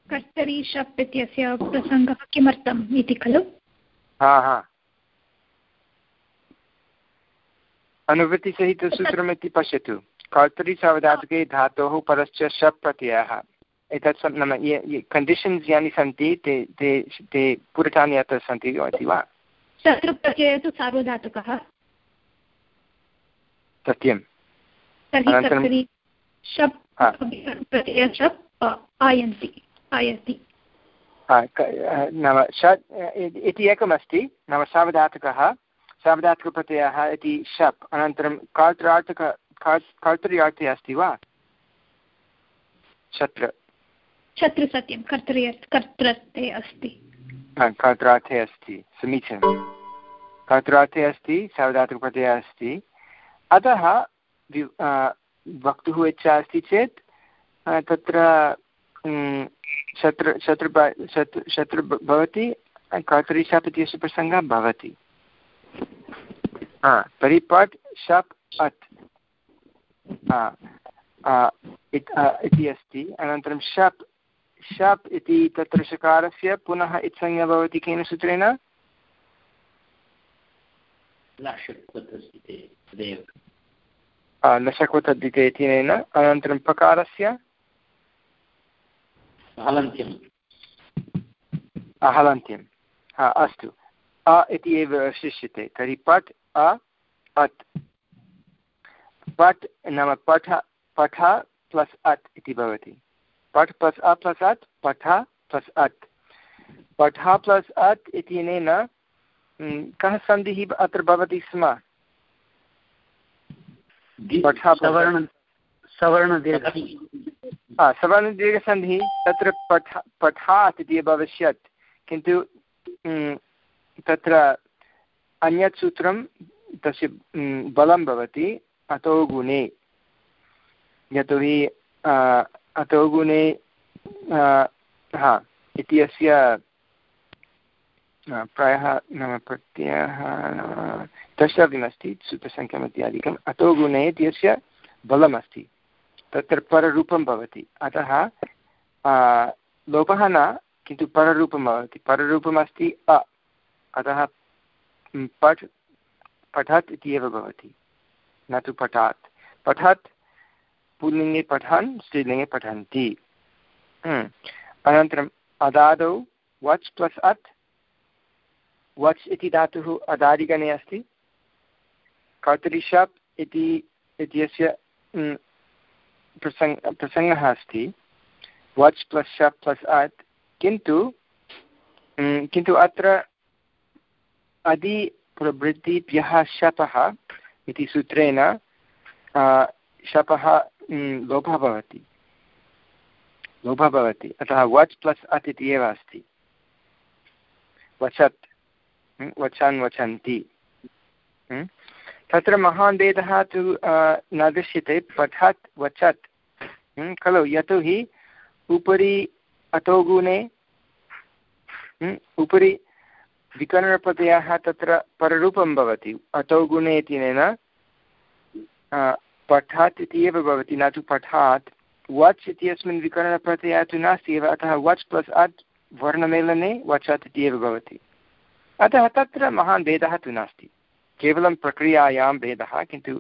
कर्तरी शप् इत्यस्य प्रसङ्गः किमर्थम् इति खलु? हा हा। अनुवृत्तिसहितसूत्रमिति पश्यतु। कर्तरि सावधातुके धातोः परश्च शप् प्रत्ययः एतत् नाम ये ये कण्डिशन्स् यानि सन्ति ते ते ते पुरतानि अत्र सन्ति इति वा? शत्रुप्रत्ययः तु सार्वधातुकः। सत्यं तर्हि शप् प्रत्यय शप् आयन्ति आयति। नाम षट् इति एकमस्ति नाम सावधातुकः। सावधातुकप्रत्ययः इति शप् अनन्तरं कर्त्रार्थक कर्तरि अस्ति वा? शत्र। शत्रु सत्यं कर्तरि कर्तृर्थे अस्ति। कर्त्रार्थे अस्ति समीचीनं कर्त्रार्थे अस्ति सावधातुकप्रत्ययः अस्ति। अतः वक्तुः इच्छा अस्ति चेत् तत्र शत्रु शत्रु शत्रु भवति, कर्तरि इत्यस्य प्रसङ्गः भवति। तर्हि शप् अत्। इति अस्ति। अनन्तरं शप् शप् इति तत्र शकारस्य पुनः इत्संज्ञा भवति केन सूत्रेण? लशक्वतद्धिते इत्यनेन अनन्तरं पकारस्य हलन्त्यम्। हलन्त्यं हा अस्तु। अ इति एव शिष्यते तर्हि पट् अ अत्। पट् नाम पठ पठ प्लस् अत् इति भवति। पठ् प्लस् अ प्लस् अत् पठ प्लस् अत्। पठ प्लस् अत् इत्यनेन कः सन्धिः अत्र भवति स्म? सवर्णदीर्घसन्धिः तत्र पठ पठात् इति भविष्यत्। किन्तु तत्र अन्यत् सूत्रं तस्य बलं भवति अतो गुणे यतोहि अतो गुणे हा इति अस्य प्रायः नाम प्रत्ययः द्रष्टव्यमस्ति सूत्रसङ्ख्याम् इत्यादिकम् अतो गुणे इत्यस्य बलमस्ति। तत्र पररूपं भवति। अतः लोपः न, किन्तु पररूपं भवति। पररूपमस्ति अ। अतः पठ्, पठत् इति एव भवति। न तु पठात्। पठत् पुल्लिङ्गे पठन्, स्त्रीलिङ्गे पठन्ति। अनन्तरम् अदादौ, वच् प्लस् अत्। वच् इति धातुः अदादिगणे अस्ति। कर्तरिशप् इति इत्यस्य प्रसङ्ग प्रसङ्गः अस्ति। वच् प्लस् शप् प्लस् अत् किन्तु किन्तु अत्र अदि प्रभृतिभ्यः शपः इति सूत्रेण शपः लोभः भवति। लोभः भवति। अतः वच् प्लस् अत् इति एव अस्ति। वचत् वचन् वचन्ति। तत्र महान् भेदः तु न दृश्यते, पठत्, वचत्। खलु यतोहि उपरि अतो गुणे उपरि विकरणप्रत्ययः तत्र पररूपं भवति। अतो गुणे इत्यनेन पठात् इति एव भवति, न तु पठात्। वच् इत्यस्मिन् विकरणप्रत्ययः तु नास्ति एव, अतः वच् प्लस् अट् वर्णमेलने वचत् इति एव भवति। अतः तत्र महान् भेदः तु नास्ति। केवलं प्रक्रियायां भेदः, किन्तु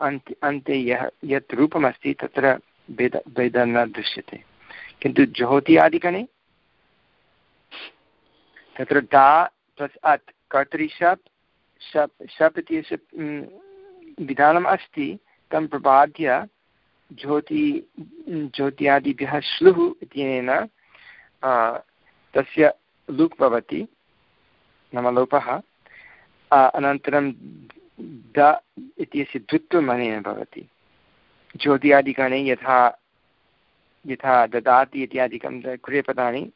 अन्ते अन्ते यः, यत् रूपमस्ति, तत्र भेद, भेदः न दृश्यते। किन्तु ज्योति आदिगणे, तत्र दा प्लस् अत्, कर्तरि शप् शप् शप् इत्यस्य विधानम् अस्ति, तं प्रबाद्य ज्योति ज्योत्यादिभ्यः श्लुः इत्यनेन तस्य लुक् भवति, नाम लोपः। अनन्तरं द इत्यस्य द्वित्वम् अनेन भवति। ज्योत्यादिगणे यथा यथा ददाति इत्यादिकं क्रियपदानि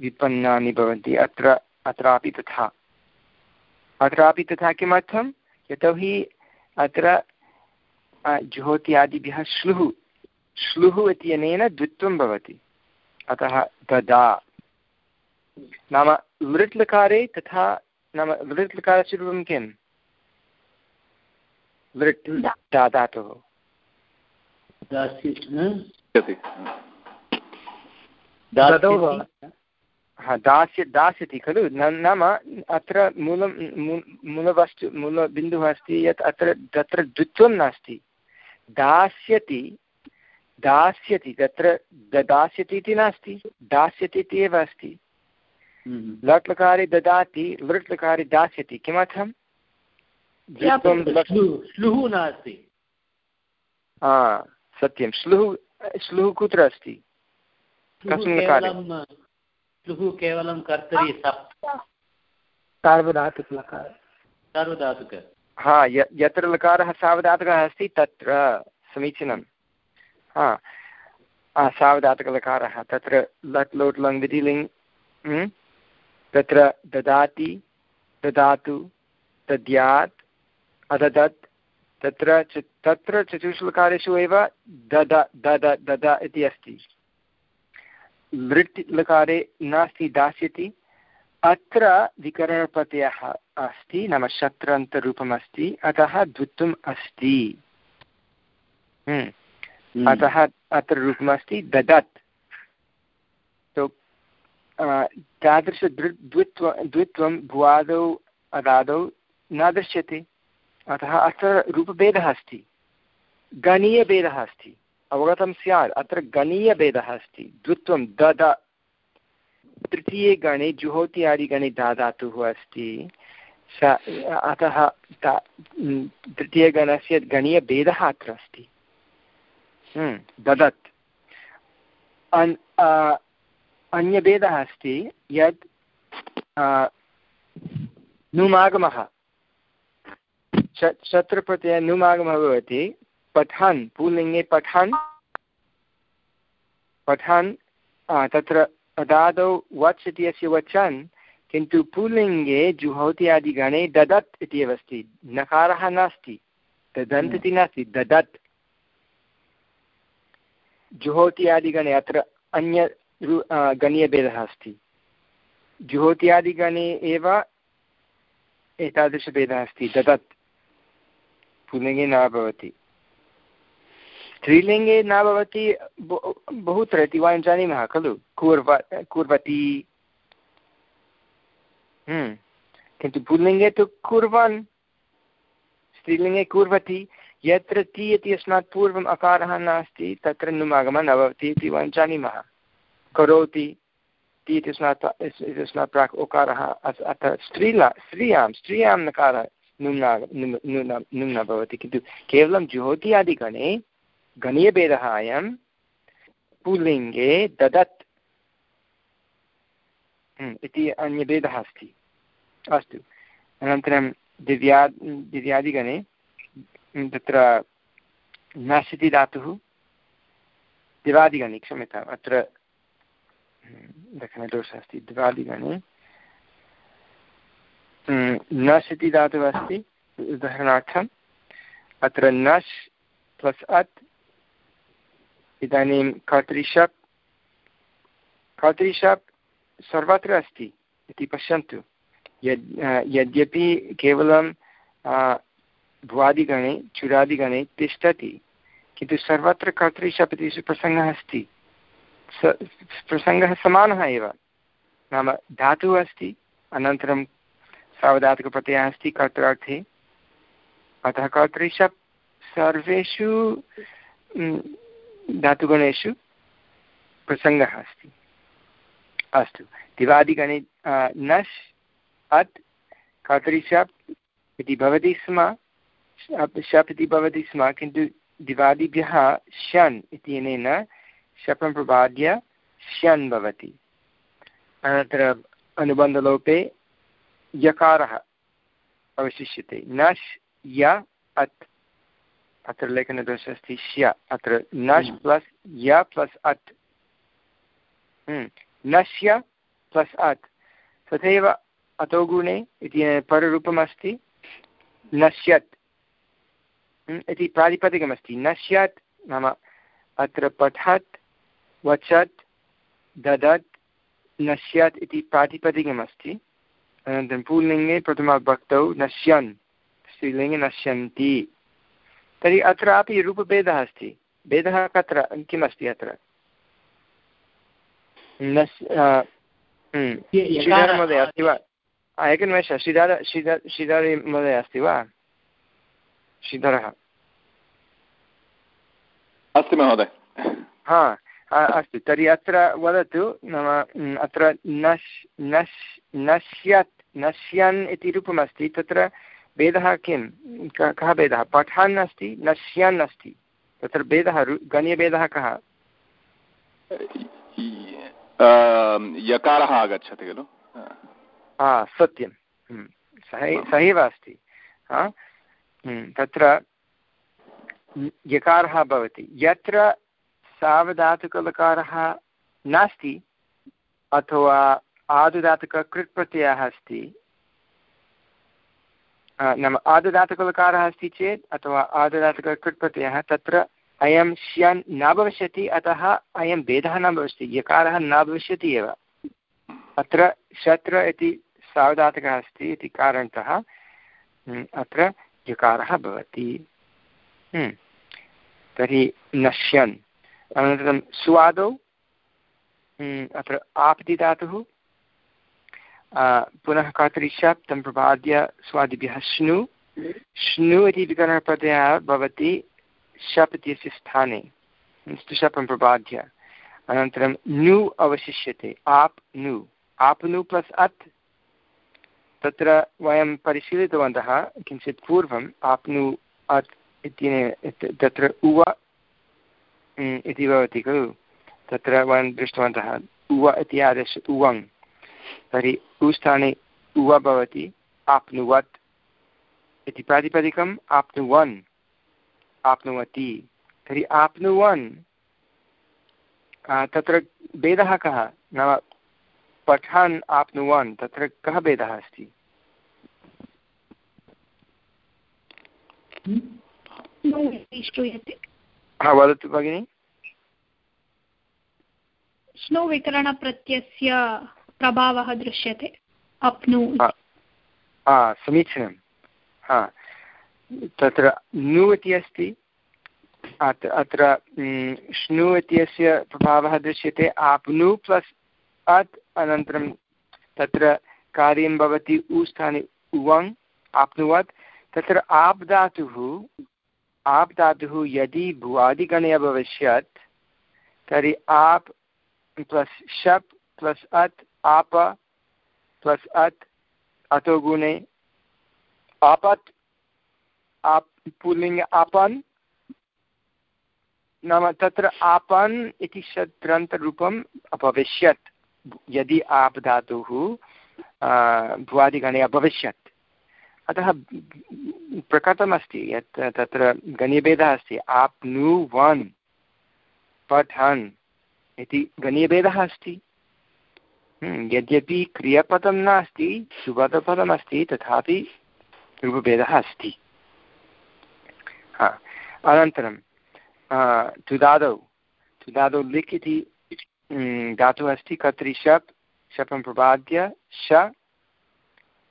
विपन्नानि भवन्ति, अत्र, अत्रापि तथा। अत्रापि तथा किमर्थं? यतोहि अत्र ज्योत्यादिभ्यः श्लुः श्लुः इत्यनेन द्वित्वं भवति। अतः ददा। नाम लृट् लकारे तथा नाम लृट् लकारस्य रूपं किं लृट् दातुः हा दास्य दास्यति खलु। नाम अत्र मूलं मूलवस्तु मूलबिन्दुः अस्ति यत् अत्र तत्र द्वित्वं नास्ति। दास्यति दास्यति तत्र दास्यति इति नास्ति। दास्यति इति एव अस्ति। लट् लकारे ददाति लृट् लकारे दास्यति किमर्थं श्लुः नास्ति। सत्यं। श्लुः श्लुः कुत्र अस्ति? कस्मिन् काले। श्लुः केवलं कर्तरि सार्वधातुकलकार। सार्वधातुक। हा यत्र लकारः सावधातुकः अस्ति तत्र समीचीनं हा सावधातुकलकारः तत्र लट् लोट् लङ् विधिलिङ् तत्र ददाति ददातु दद्यात् अददत् तत्र च तत्र चतुर्श्लकारेषु एव दद दद दद इति अस्ति लृट् लकारे नास्ति दास्यति अत्र विकरणप्रत्ययः अस्ति नाम शत्रन्तरूपम् अस्ति अतः द्वित्वम् अस्ति हम्म। हम्म। अतः अत्र रूपमस्ति ददत् तादृश द्वित्व द्वित्वं भुवादौ अदादौ न दृश्यते अतः अत्र रूपभेदः अस्ति गणीयभेदः अस्ति अवगतं स्यात् अत्र गणीयभेदः अस्ति द्वित्वं दद तृतीये गणे जुहोत्यादिगणे दाधातुः अस्ति स अतः तृतीयगणस्य गणीयभेदः अत्र अस्ति ददत् अन् अन्यभेदः अस्ति यत् नुमागमः। शत्रुप्रत्यय नुमागमः भवति। पठन्, पुल्लिङ्गे पठन्। पठन् तत्र अदादौ वच् इति अस्य वचन् किन्तु पुल्लिङ्गे जुहौत्यादिगणे ददत् इति एव अस्ति। नकारः नास्ति। ददन्त् इति नास्ति, ददत्। जुहोत्यादिगणे अत्र अन्य गणीयभेदः अस्ति। जुहोत्यादिगणे एव एतादृशभेदः अस्ति। ददत्। पुल्लिङ्गे न भवति। स्त्रीलिङ्गे न भवति बहुत्र इति वयं जानीमः, खलु? कुर्व, कुर्वती। हम्म। किन्तु पुल्लिङ्गे तु कुर्वन्। स्त्रीलिङ्गे कुर्वती। यत्र ति इति अस्मात् पूर्वम् अकारः नास्ति, तत्र नुमागमः न भवति इति वयं जानीमः। करोति ति इत्यस्मात् प्राक् उकारः अतः स्त्रीला, स्त्रियाँ स्त्रियाँ नकारः नुम्ना नुम्ना भवति। किन्तु केवलं ज्योत्यादिगणे गणीयभेदः अयं पुल्लिङ्गे ददत् इति अन्यभेदः अस्ति। अस्तु। अनन्तरं दिव्या, दिव्यादिगणे तत्र नसिति धातुः। दिवादिगणे क्षम्यताम्, अत्र दक्षिणदोषः अस्ति दिवादिगणे नश् इति धातुः अस्ति उदाहरणार्थम् अत्र नश् प्लस् अत्, इदानीं कर्तृशप् कर्तृशप् सर्वत्र अस्ति इति पश्यन्तु। यद् यद्यपि केवलं भुवादिगणे, चुरादिगणे तिष्ठति, किन्तु सर्वत्र कर्तृशप् इति प्रसङ्गः अस्ति। प्रसङ्गः समानः एव। नाम धातुः अस्ति, अनन्तरं सावधातुकप्रत्ययः अस्ति, कर्तृर्थे। अतः कर्तृशप् सर्वेषु धातुगणेषु प्रसङ्गः अस्ति। अस्तु। दिवादिगणे नश्, अत् कर्तरिशप् इति भवति स्म शप् इति भवति स्म, किन्तु दिवादिभ्यः शन् इत्यनेन शपं प्रबाद्य श्यन् भवति। अनन्तरम् अनुबन्धलोपे यकारः अवशिष्यते। नश् य अत्। अत्र लेखनदोषः अस्ति श्य। अत्र नश् प्लस् य प्लस् अत्। हम्म, नश्य प्लस् अत्। तथैव अतो गुणे इति पररूपमस्ति नश्यत् इति प्रातिपदिकमस्ति। नश्यत् नाम अत्र पठत् वचत् ददत् नश्यत् इति प्रातिपदिकमस्ति। अनन्तरं पुल्लिङ्गे प्रथमभक्तौ नश्यन् स्त्रीलिङ्गे नश्यन्ति। तर्हि अत्रापि रूपभेदः अस्ति। भेदः कत्र? किमस्ति अत्र? नस् महोदय अस्ति वा? एकनिमेष श्रीधर श्रीधर श्रीधरी महोदय अस्ति वा? श्रीधरः। अस्ति महोदय। हा। अस्तु तर्हि अत्र वदतु नाम अत्र नश् नश् नश्यत् नश्यन् इति रूपमस्ति तत्र भेदः किं कः भेदः? पठन् अस्ति नश्यन् अस्ति? तत्र भेदः गणीयभेदः कः? यकारः आगच्छति खलु? हा सत्यं सहैव अस्ति। तत्र यकारः भवति। यत्र सावधातुकलकारः नास्ति अथवा आदुदातुककृत् प्रत्ययः अस्ति नाम आदुदातुकलकारः अस्ति चेत् अथवा आदुदातुककृत् प्रत्ययः तत्र अयं श्यन् न भविष्यति अतः अयं भेदः न भविष्यति यकारः न भविष्यति एव। अत्र शत्र इति सावधातकः अस्ति इति कारणतः हम्म, अत्र यकारः भवति। हम्म, तर्हि नश्यन् अनन्तरं स्वादौ हम्म, अत्र आप्ति धातुः पुनः कर्तरिशाप् तं प्रपाद्य स्वादिभ्यः श्नु। श्नु इति विकरणप्रत्ययः भवति शप् इत्यस्य स्थाने शपं प्रपाद्य। अनन्तरं नु अवशिष्यते आप् नु। आप् नु प्लस् अत्। तत्र वयं परिशीलितवन्तः किञ्चित् पूर्वम् आप्नु अत् इत्यने तत्र उव इति भवति खलु तत्र वयं दृष्टवन्तः उव इति आदेश उवङ् तर्हि उस्थाने उव भवति आप्नुवत् इति प्रातिपदिकम् आप्नुवन् आप्नुवति तर्हि आप्नुवन् तत्र भेदः कः नाम पठन् आप्नुवान् तत्र कः भेदः अस्ति हा वदतु भगिनि. स्नो विकरणप्रत्ययस्य प्रभावः दृश्यते. अप्नु. हा समीचीनं. हा तत्र नु इति अस्ति. अत्र श्नु इत्यस्य प्रभावः दृश्यते. आप्नु प्लस् अत् अनन्तरं तत्र कार्यं भवति उ स्थाने उवङ् आप्नुवत्. तत्र आप् धातुः आप् धातुः यदि भुवादिगणे अभविष्यत्, तर्हि आप् प्लस् शप् प्लस् अत्, आप प्लस् अत्, अतो गुणे आपत्, आप् पुल्लिङ्ग आपन्, नाम तत्र आपन् इति षड्रन्तरूपम् अभविष्यत्। यदि आप् धातुः भुवादिगणे अभविष्यत्। अतः प्रकटमस्ति यत् तत्र गणीयभेदः अस्ति। आप् नु वन् पठन् इति गणीयभेदः अस्ति। हम्म, यद्यपि क्रियापदं नास्ति सुपदपदमस्ति तथापि रूपभेदः अस्ति। हा अनन्तरं तुदादौ। तुदादौ लिक् इति हम्म, धातुः अस्ति कर्तरि शप् शपं प्रपाद्य श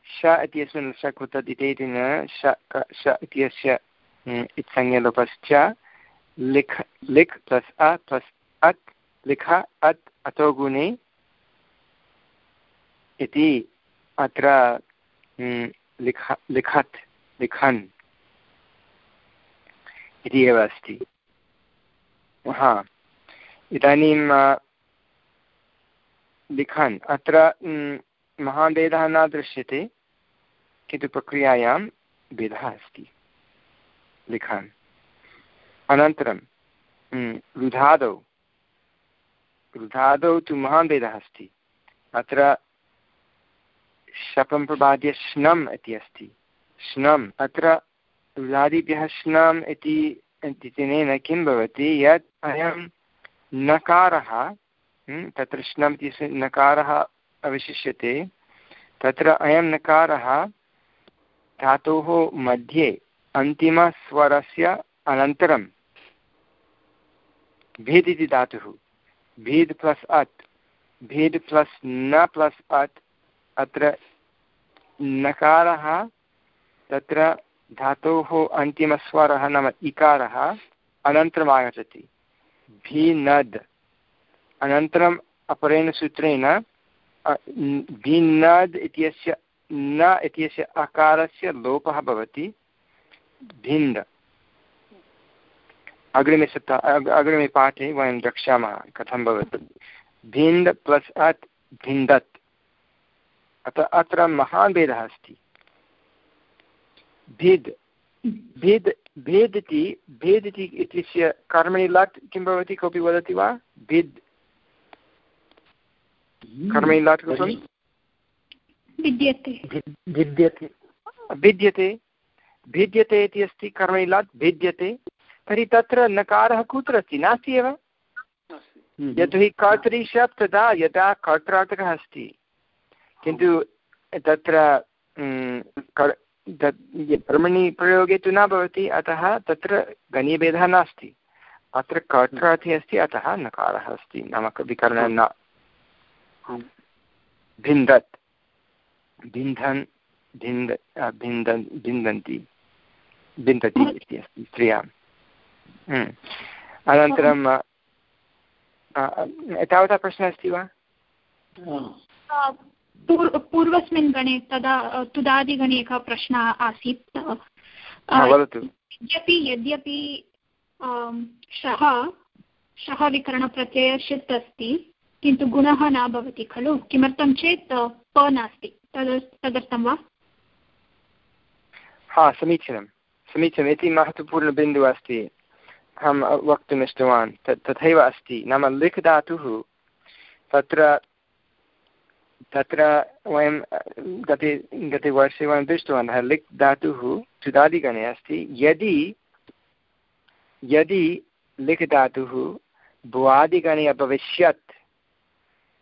श इत्यस्मिन् श कृतत् इति न श श इत्यस्य इत्संज्ञलोपश्च लिख, लिख् प्लस् अ प्लस् अत् लिख अत् अतो गुणे इति अत्र लिख, लिखत्, लिखन् इति एव अस्ति। हा। इदानीं लिखन् अत्र महान् भेदः न दृश्यते। किन्तु प्रक्रियायां भेदः अस्ति। लिखन् अनन्तरं रुधादौ। रुधादौ तु महान् भेदः अस्ति। अत्र शपं प्रबाद्य श्नम् इति अस्ति। श्नम्, अत्र रुधादिभ्यः श्नम् इति तेन किं भवति? यत् अयं नकारः तत्र श्नम् इति नकारः अवशिष्यते। तत्र अयं नकारः धातोः मध्ये अन्तिमस्वरस्य अनन्तरं भेद् इति धातुः। भेद् प्लस् अत्। भेद् प्लस् न प्लस् अत्। अत्र नकारः, तत्र धातोः अन्तिमस्वरः नाम इकारः अनन्तरम् आगच्छति। भिनद्। अनन्तरम् अपरेण सूत्रेण भिन्नद् इत्यस्य न इत्यस्य अकारस्य लोपः भवति, भिन्द। अग्रिमे सप्ताह अग्रिमे पाठे वयं द्रक्ष्यामः कथं भवति। भिन्द प्लस् अत् भिन्दत्। अतः अत्र महान् भेदः अस्ति। भिद्। भेद् भेद् इति भेद् इति इत्यस्य कर्मणि लट् किं भवति, कोऽपि वदति वा? भिद्। कर्मणि लाट् कृतं विद्यते भिद्यते। भिद्यते। भिद्यते इति अस्ति कर्मणि लाट् भिद्यते। तर्हि तत्र नकारः कुत्र अस्ति? नास्ति एव? यतोहि कर्तरि शप् तदा यदा कर्त्रार्थकः अस्ति। किन्तु तत्र कर्मणि प्रयोगे तु न भवति अतः तत्र गणीयभेदः नास्ति। अत्र कर्त्रार्थे अस्ति अतः नकारः अस्ति। नाम विकरणं न। भिन्दत्। भिन्दन् भिन्द भिन्दन् भिन्दन्ति भिन्दति इति अस्ति स्त्रियाँ। हम्म। अनन्तरं एतावता प्रश्नः अस्ति वा? पूर्वस्मिन् गणे तदा तुदादिगणे एकः प्रश्नः आसीत्। वदतु। यद्यपि यद्यपि शः शः विकरणप्रत्ययः षित् अस्ति किन्तु गुणः न भवति खलु। किमर्थं चेत् प नास्ति। तद् तदर्थं वा? हा, समीचीनं. समीचीनम् इति महत्त्वपूर्णबिन्दुः अस्ति. अहं वक्तुम् इष्टवान्. तथैव अस्ति. नाम लिख् धातुः तत्र तत्र वयं, गते गते वयं दृष्टवन्तः लिक् धातुः चुदादिगणे अस्ति. यदि यदि लिख् धातुः भुवादिगणे अभविष्यत्,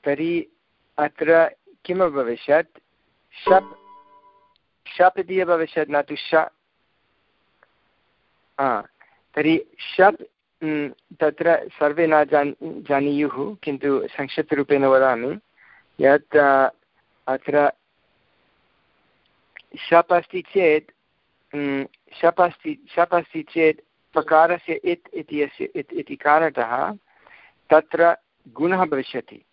तर्हि अत्र किम् अभविष्यत् शप् शप् इति अभविष्यत् न तु श तर्हि शप् तत्र सर्वे न जान्, जानीयुः, किन्तु संक्षिप्तरूपेण वदामि। यत् अत्र शप् अस्ति चेत् शप् अस्ति शप् अस्ति चेत् प्रकारस्य इत् इति अस्य, इत् कारणतः तत्र गुणः भविष्यति।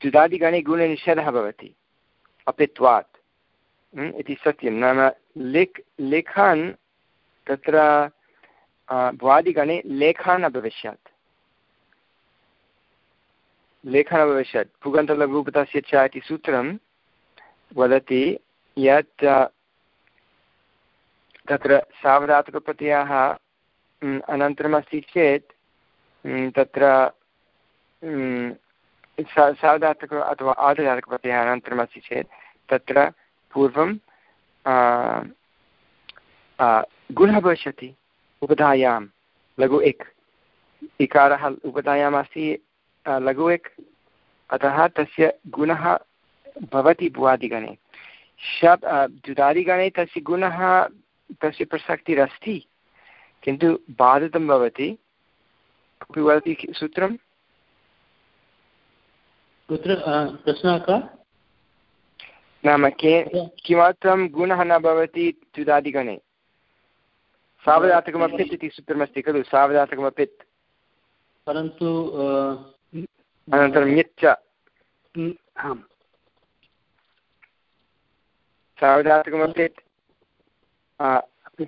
जुदादिगणे गुणनिषेधः भवति। अपित्वात्। इति सत्यं। नाम लिख् लिखन् तत्र भ्वादिगणे लेखान् अभविष्यत्। लेखन भविष्यत् पुगन्तलघुपतस्य च इति सूत्रं वदति यत् तत्र सावधातकप्रत्ययः म्, अनन्तरमस्ति चेत् तत्र म्, सा- सावधातक अथवा आर्धधातकप्रत्ययः अनन्तरमस्ति चेत् तत्र पूर्वं गुणः भविष्यति। उपधायां, लघु एक्। इकारः उपधायाम् अस्ति लघु एक्। अतः तस्य गुणः भवति भुवादिगणे शब् जुदादिगणे तस्य गुणः, तस्य प्रसक्तिरस्ति, किन्तु बाधितं भवति। कोऽपि वदति सूत्रं कुत्र प्रश्नः कः? नाम के किमर्थं गुणः न भवति जुदादिगणे सावधातकमपित् इति सूत्रमस्ति खलु सावधातकमपित् परन्तु अनन्तरं यच्च। आम्। सावधातकमपित्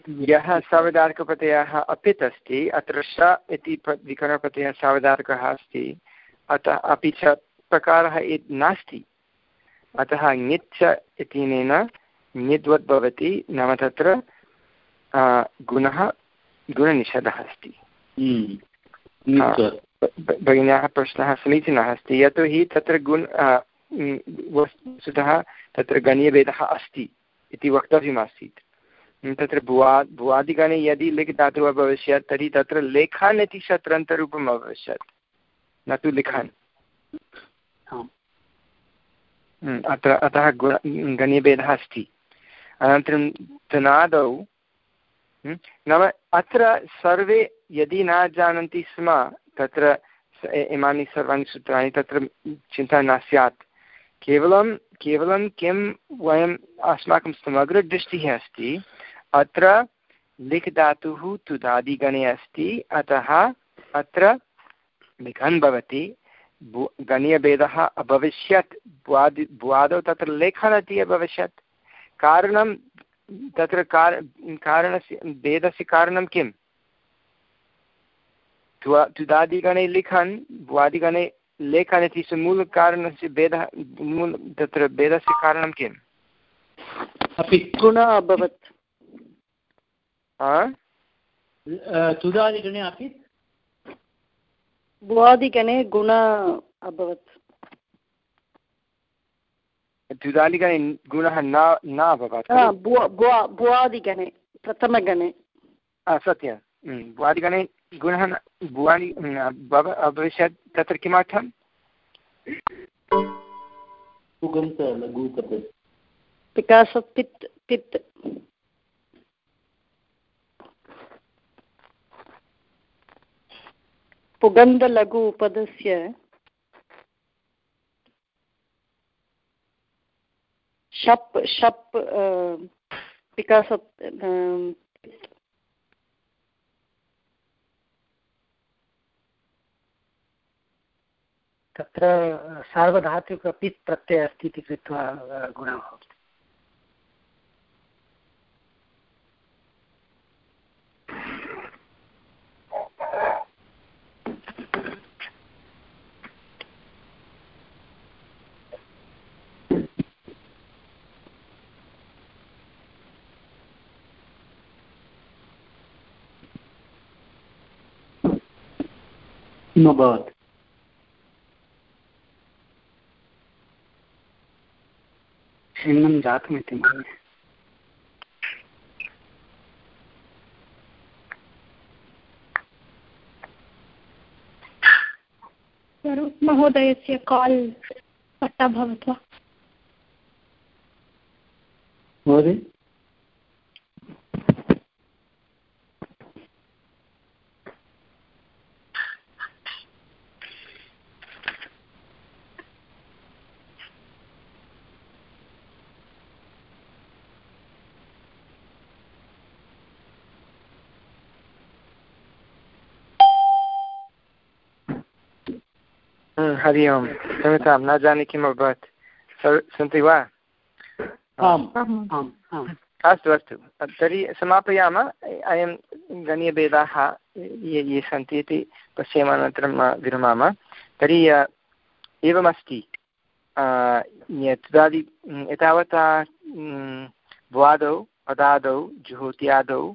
यः सावधातकप्रत्ययः अपित् अस्ति अत्र श इति प्र- विकरणप्रत्ययः सावधातकः अस्ति अतः अपि च प्रकारः इ- नास्ति अतः ङिच्छ इत्यनेन ङिद्वत् भवति नाम तत्र गुणः गुणनिषेधः अस्ति। हम्म, भगिन्याः प्रश्नः समीचीनः अस्ति यतोहि तत्र गुण वस्तुतः तत्र गणीयभेदः अस्ति इति वक्तव्यमासीत्। तत्र भुवा भुवादिगणे यदि लिख् धातुः अभविष्यत् तर्हि तत्र लेखान् इति शत्रन्तरूपम् अभविष्यत् न तु लिखान्। अत्र अतः गुण गणीयभेदः अस्ति। अनन्तरं तनादौ म्, नाम अत्र सर्वे यदि न जानन्ति स्म तत्र इमानि सर्वाणि सूत्राणि तत्र चिन्ता न स्यात्। केवलं केवलं किं वयम् अस्माकं समग्रदृष्टिः अस्ति अत्र लिख् धातुः तुदादिगणे अस्ति अतः अत्र लिखन् भवति। गणीयभेदः अभविष्यत् भुवादि भुवादौ तत्र लेखनति अभविष्यत्। कारणं तत्र कार कारणस्य भेदस्य कारणं किम्? द्वा तुदादिगणे लिखन् भुवादिगणे लेखन् इति मूलकारणस्य भेदः मूल तत्र भेदस्य कारणं किम्? अपि गुण अभवत्। तुदादिगणे अपि भुवादिगणे गुण अभवत्। तुदादिगणे गुणः न न अभवत्। हा, भुवा- भुवा- भुवादिगणे प्रथमगणे। हा, सत्यं। हम्म, भुवादिगणे गुणः न भुवादि अभविष्यत्। तत्र किमर्थं पुगन्त लघुपद बिकास् आफ् पित् पित्। पुगन्धलघु उपदस्य शप् शप् बिकास् आफ् तत्र सार्वधातुकपित् प्रत्ययः अस्ति इति कृत्वा गुणः भवति। किम् अभवत् छिन्नं जातमिति मन्ये महोदयस्य काल् कट् अभवत् वा महोदय हरि ओम्। क्षम्यतां न जाने किम् अभवत्। सन्ति वा? अस्तु अस्तु। तर्हि समापयामः। अयं गणीयभेदाः ये ये सन्ति इति पश्याम अनन्तरं अ, विरमामः। तर्हि अ, एवमस्ति। यदादि एतावता म्, भ्वादौ पदादौ जुहोत्यादौ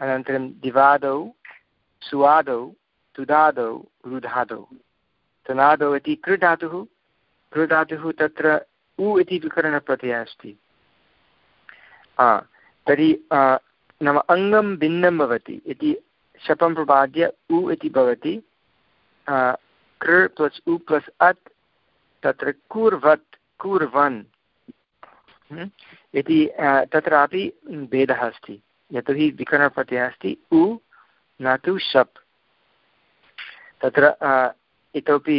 अनन्तरं दिवादौ सुवादौ तुदादौ रुधादौ। तनादौ इति कृधातुः कृधातुः तत्र उ इति विकरणप्रत्ययः अस्ति। तर्हि नाम अङ्गं भिन्नं भवति इति शपं प्रपाद्य उ इति भवति। कृ प्लस् उ प्लस् अत् तत्र कुर्वत् कुर्वन्। हम्म, इति तत्रापि भेदः अस्ति यतोहि विकरणप्रत्ययः अस्ति उ न तु शप्। तत्र इतोपि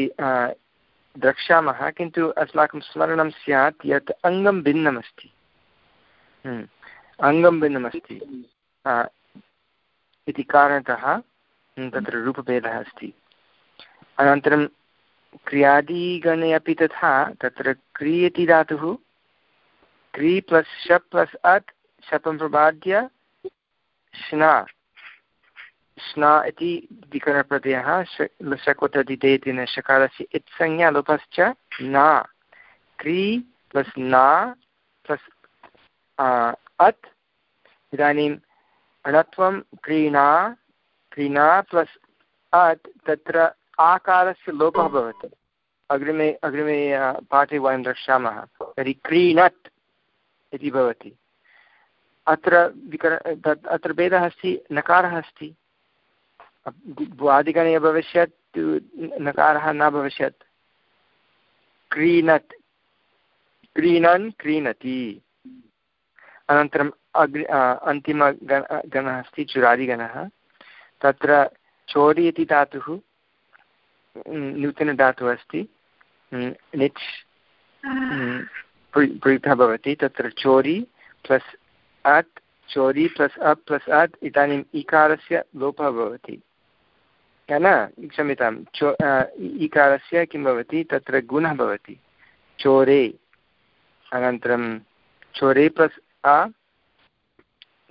द्रक्ष्यामः किन्तु अस्माकं स्मरणं स्यात् यत् अङ्गं भिन्नमस्ति। हम्म, अङ्गं भिन्नमस्ति। इति कारणतः हम्म, तत्र रूपभेदः अस्ति। अनन्तरं क्रियादिगणे अपि तथा तत्र क्री इति धातुः। क्री प्लस् शप् प्लस् अत् शपं प्रबाद्य श्ना। स्ना इति विकरणप्रत्ययः शकोतदिते इति शकारस्य इत्संज्ञा लोपश्च न क्री प्लस् न प्लस् अत् इदानीम् अणत्वं क्रीणा क्रीणा प्लस् अत् तत्र आकारस्य लोपः भवति अग्रिमे अग्रिमे पाठे वयं द्रक्ष्यामः तर्हि क्रीणत् इति भवति अत्र विकर अत्र भेदः अस्ति नकारः अस्ति भ्वादिगणे भविष्यत् नकारः न भविष्यत् क्रीणत् क्रीणन् क्रीणति अनन्तरम् अग्रि अन्तिमगण गणः अस्ति चुरादिगणः तत्र चोरि इति धातुः नूतनधातुः अस्ति निच् प्रयुक्तः भवति तत्र चोरि प्लस् अत् चोरि प्लस् अप् प्लस् अत् इदानीम् इकारस्य लोपः भवति न, क्षम्यतां, चो इकारस्य किं भवति? तत्र गुणः भवति। चोरे, अनन्तरं चोरे प्लस् अ,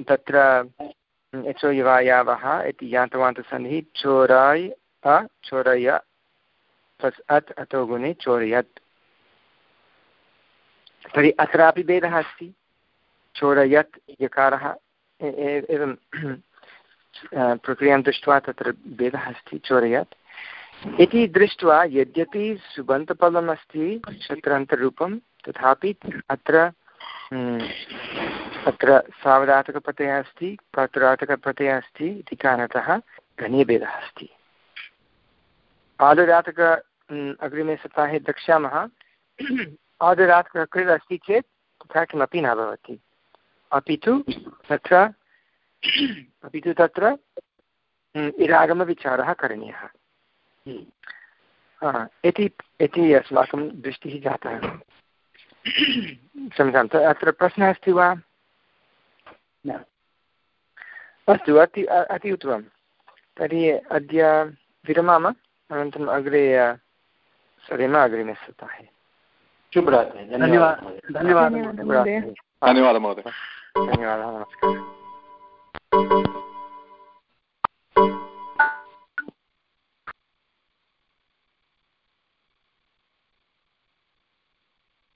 तत्र यचो यवायावः इति यान्तवान्तसन्धिः चोराय, अ, चोरय प्लस् अत्, अतो गुणे चोरयत्। तर्हि अत्रापि भेदः अस्ति। चोरयत् यकारः एवं प्रक्रियाँ दृष्ट्वा तत्र भेदः अस्ति, चोरयत्। इति दृष्ट्वा यद्यपि सुबन्तपदम् अस्ति शत्रान्तरूपं तथापि अत्र अत्र सावधातकप्रत्ययः अस्ति कर्तुरातकप्रत्ययः अस्ति, इति कारणतः घनीभेदः अस्ति। आदुरातक अग्रिमे सप्ताहे द्रक्ष्यामः। आदुरातककृत् अस्ति चेत् तथा किमपि न भवति। अपि तु तत्र अपि तु तत्र इरागमविचारः करणीयः। इति इति अस्माकं दृष्टिः जातः। क्षम्यतां अत्र प्रश्नः अस्ति वा? न। अस्तु अति अति उत्तमं। तर्हि अद्य विरमाम अनन्तरम् अग्रे सरेम अग्रिमे सप्ताहे। शुभरात्रि। धन्यवादः। धन्यवादः धन्यवादः महोदय। धन्यवादः। नमस्कारः। thank you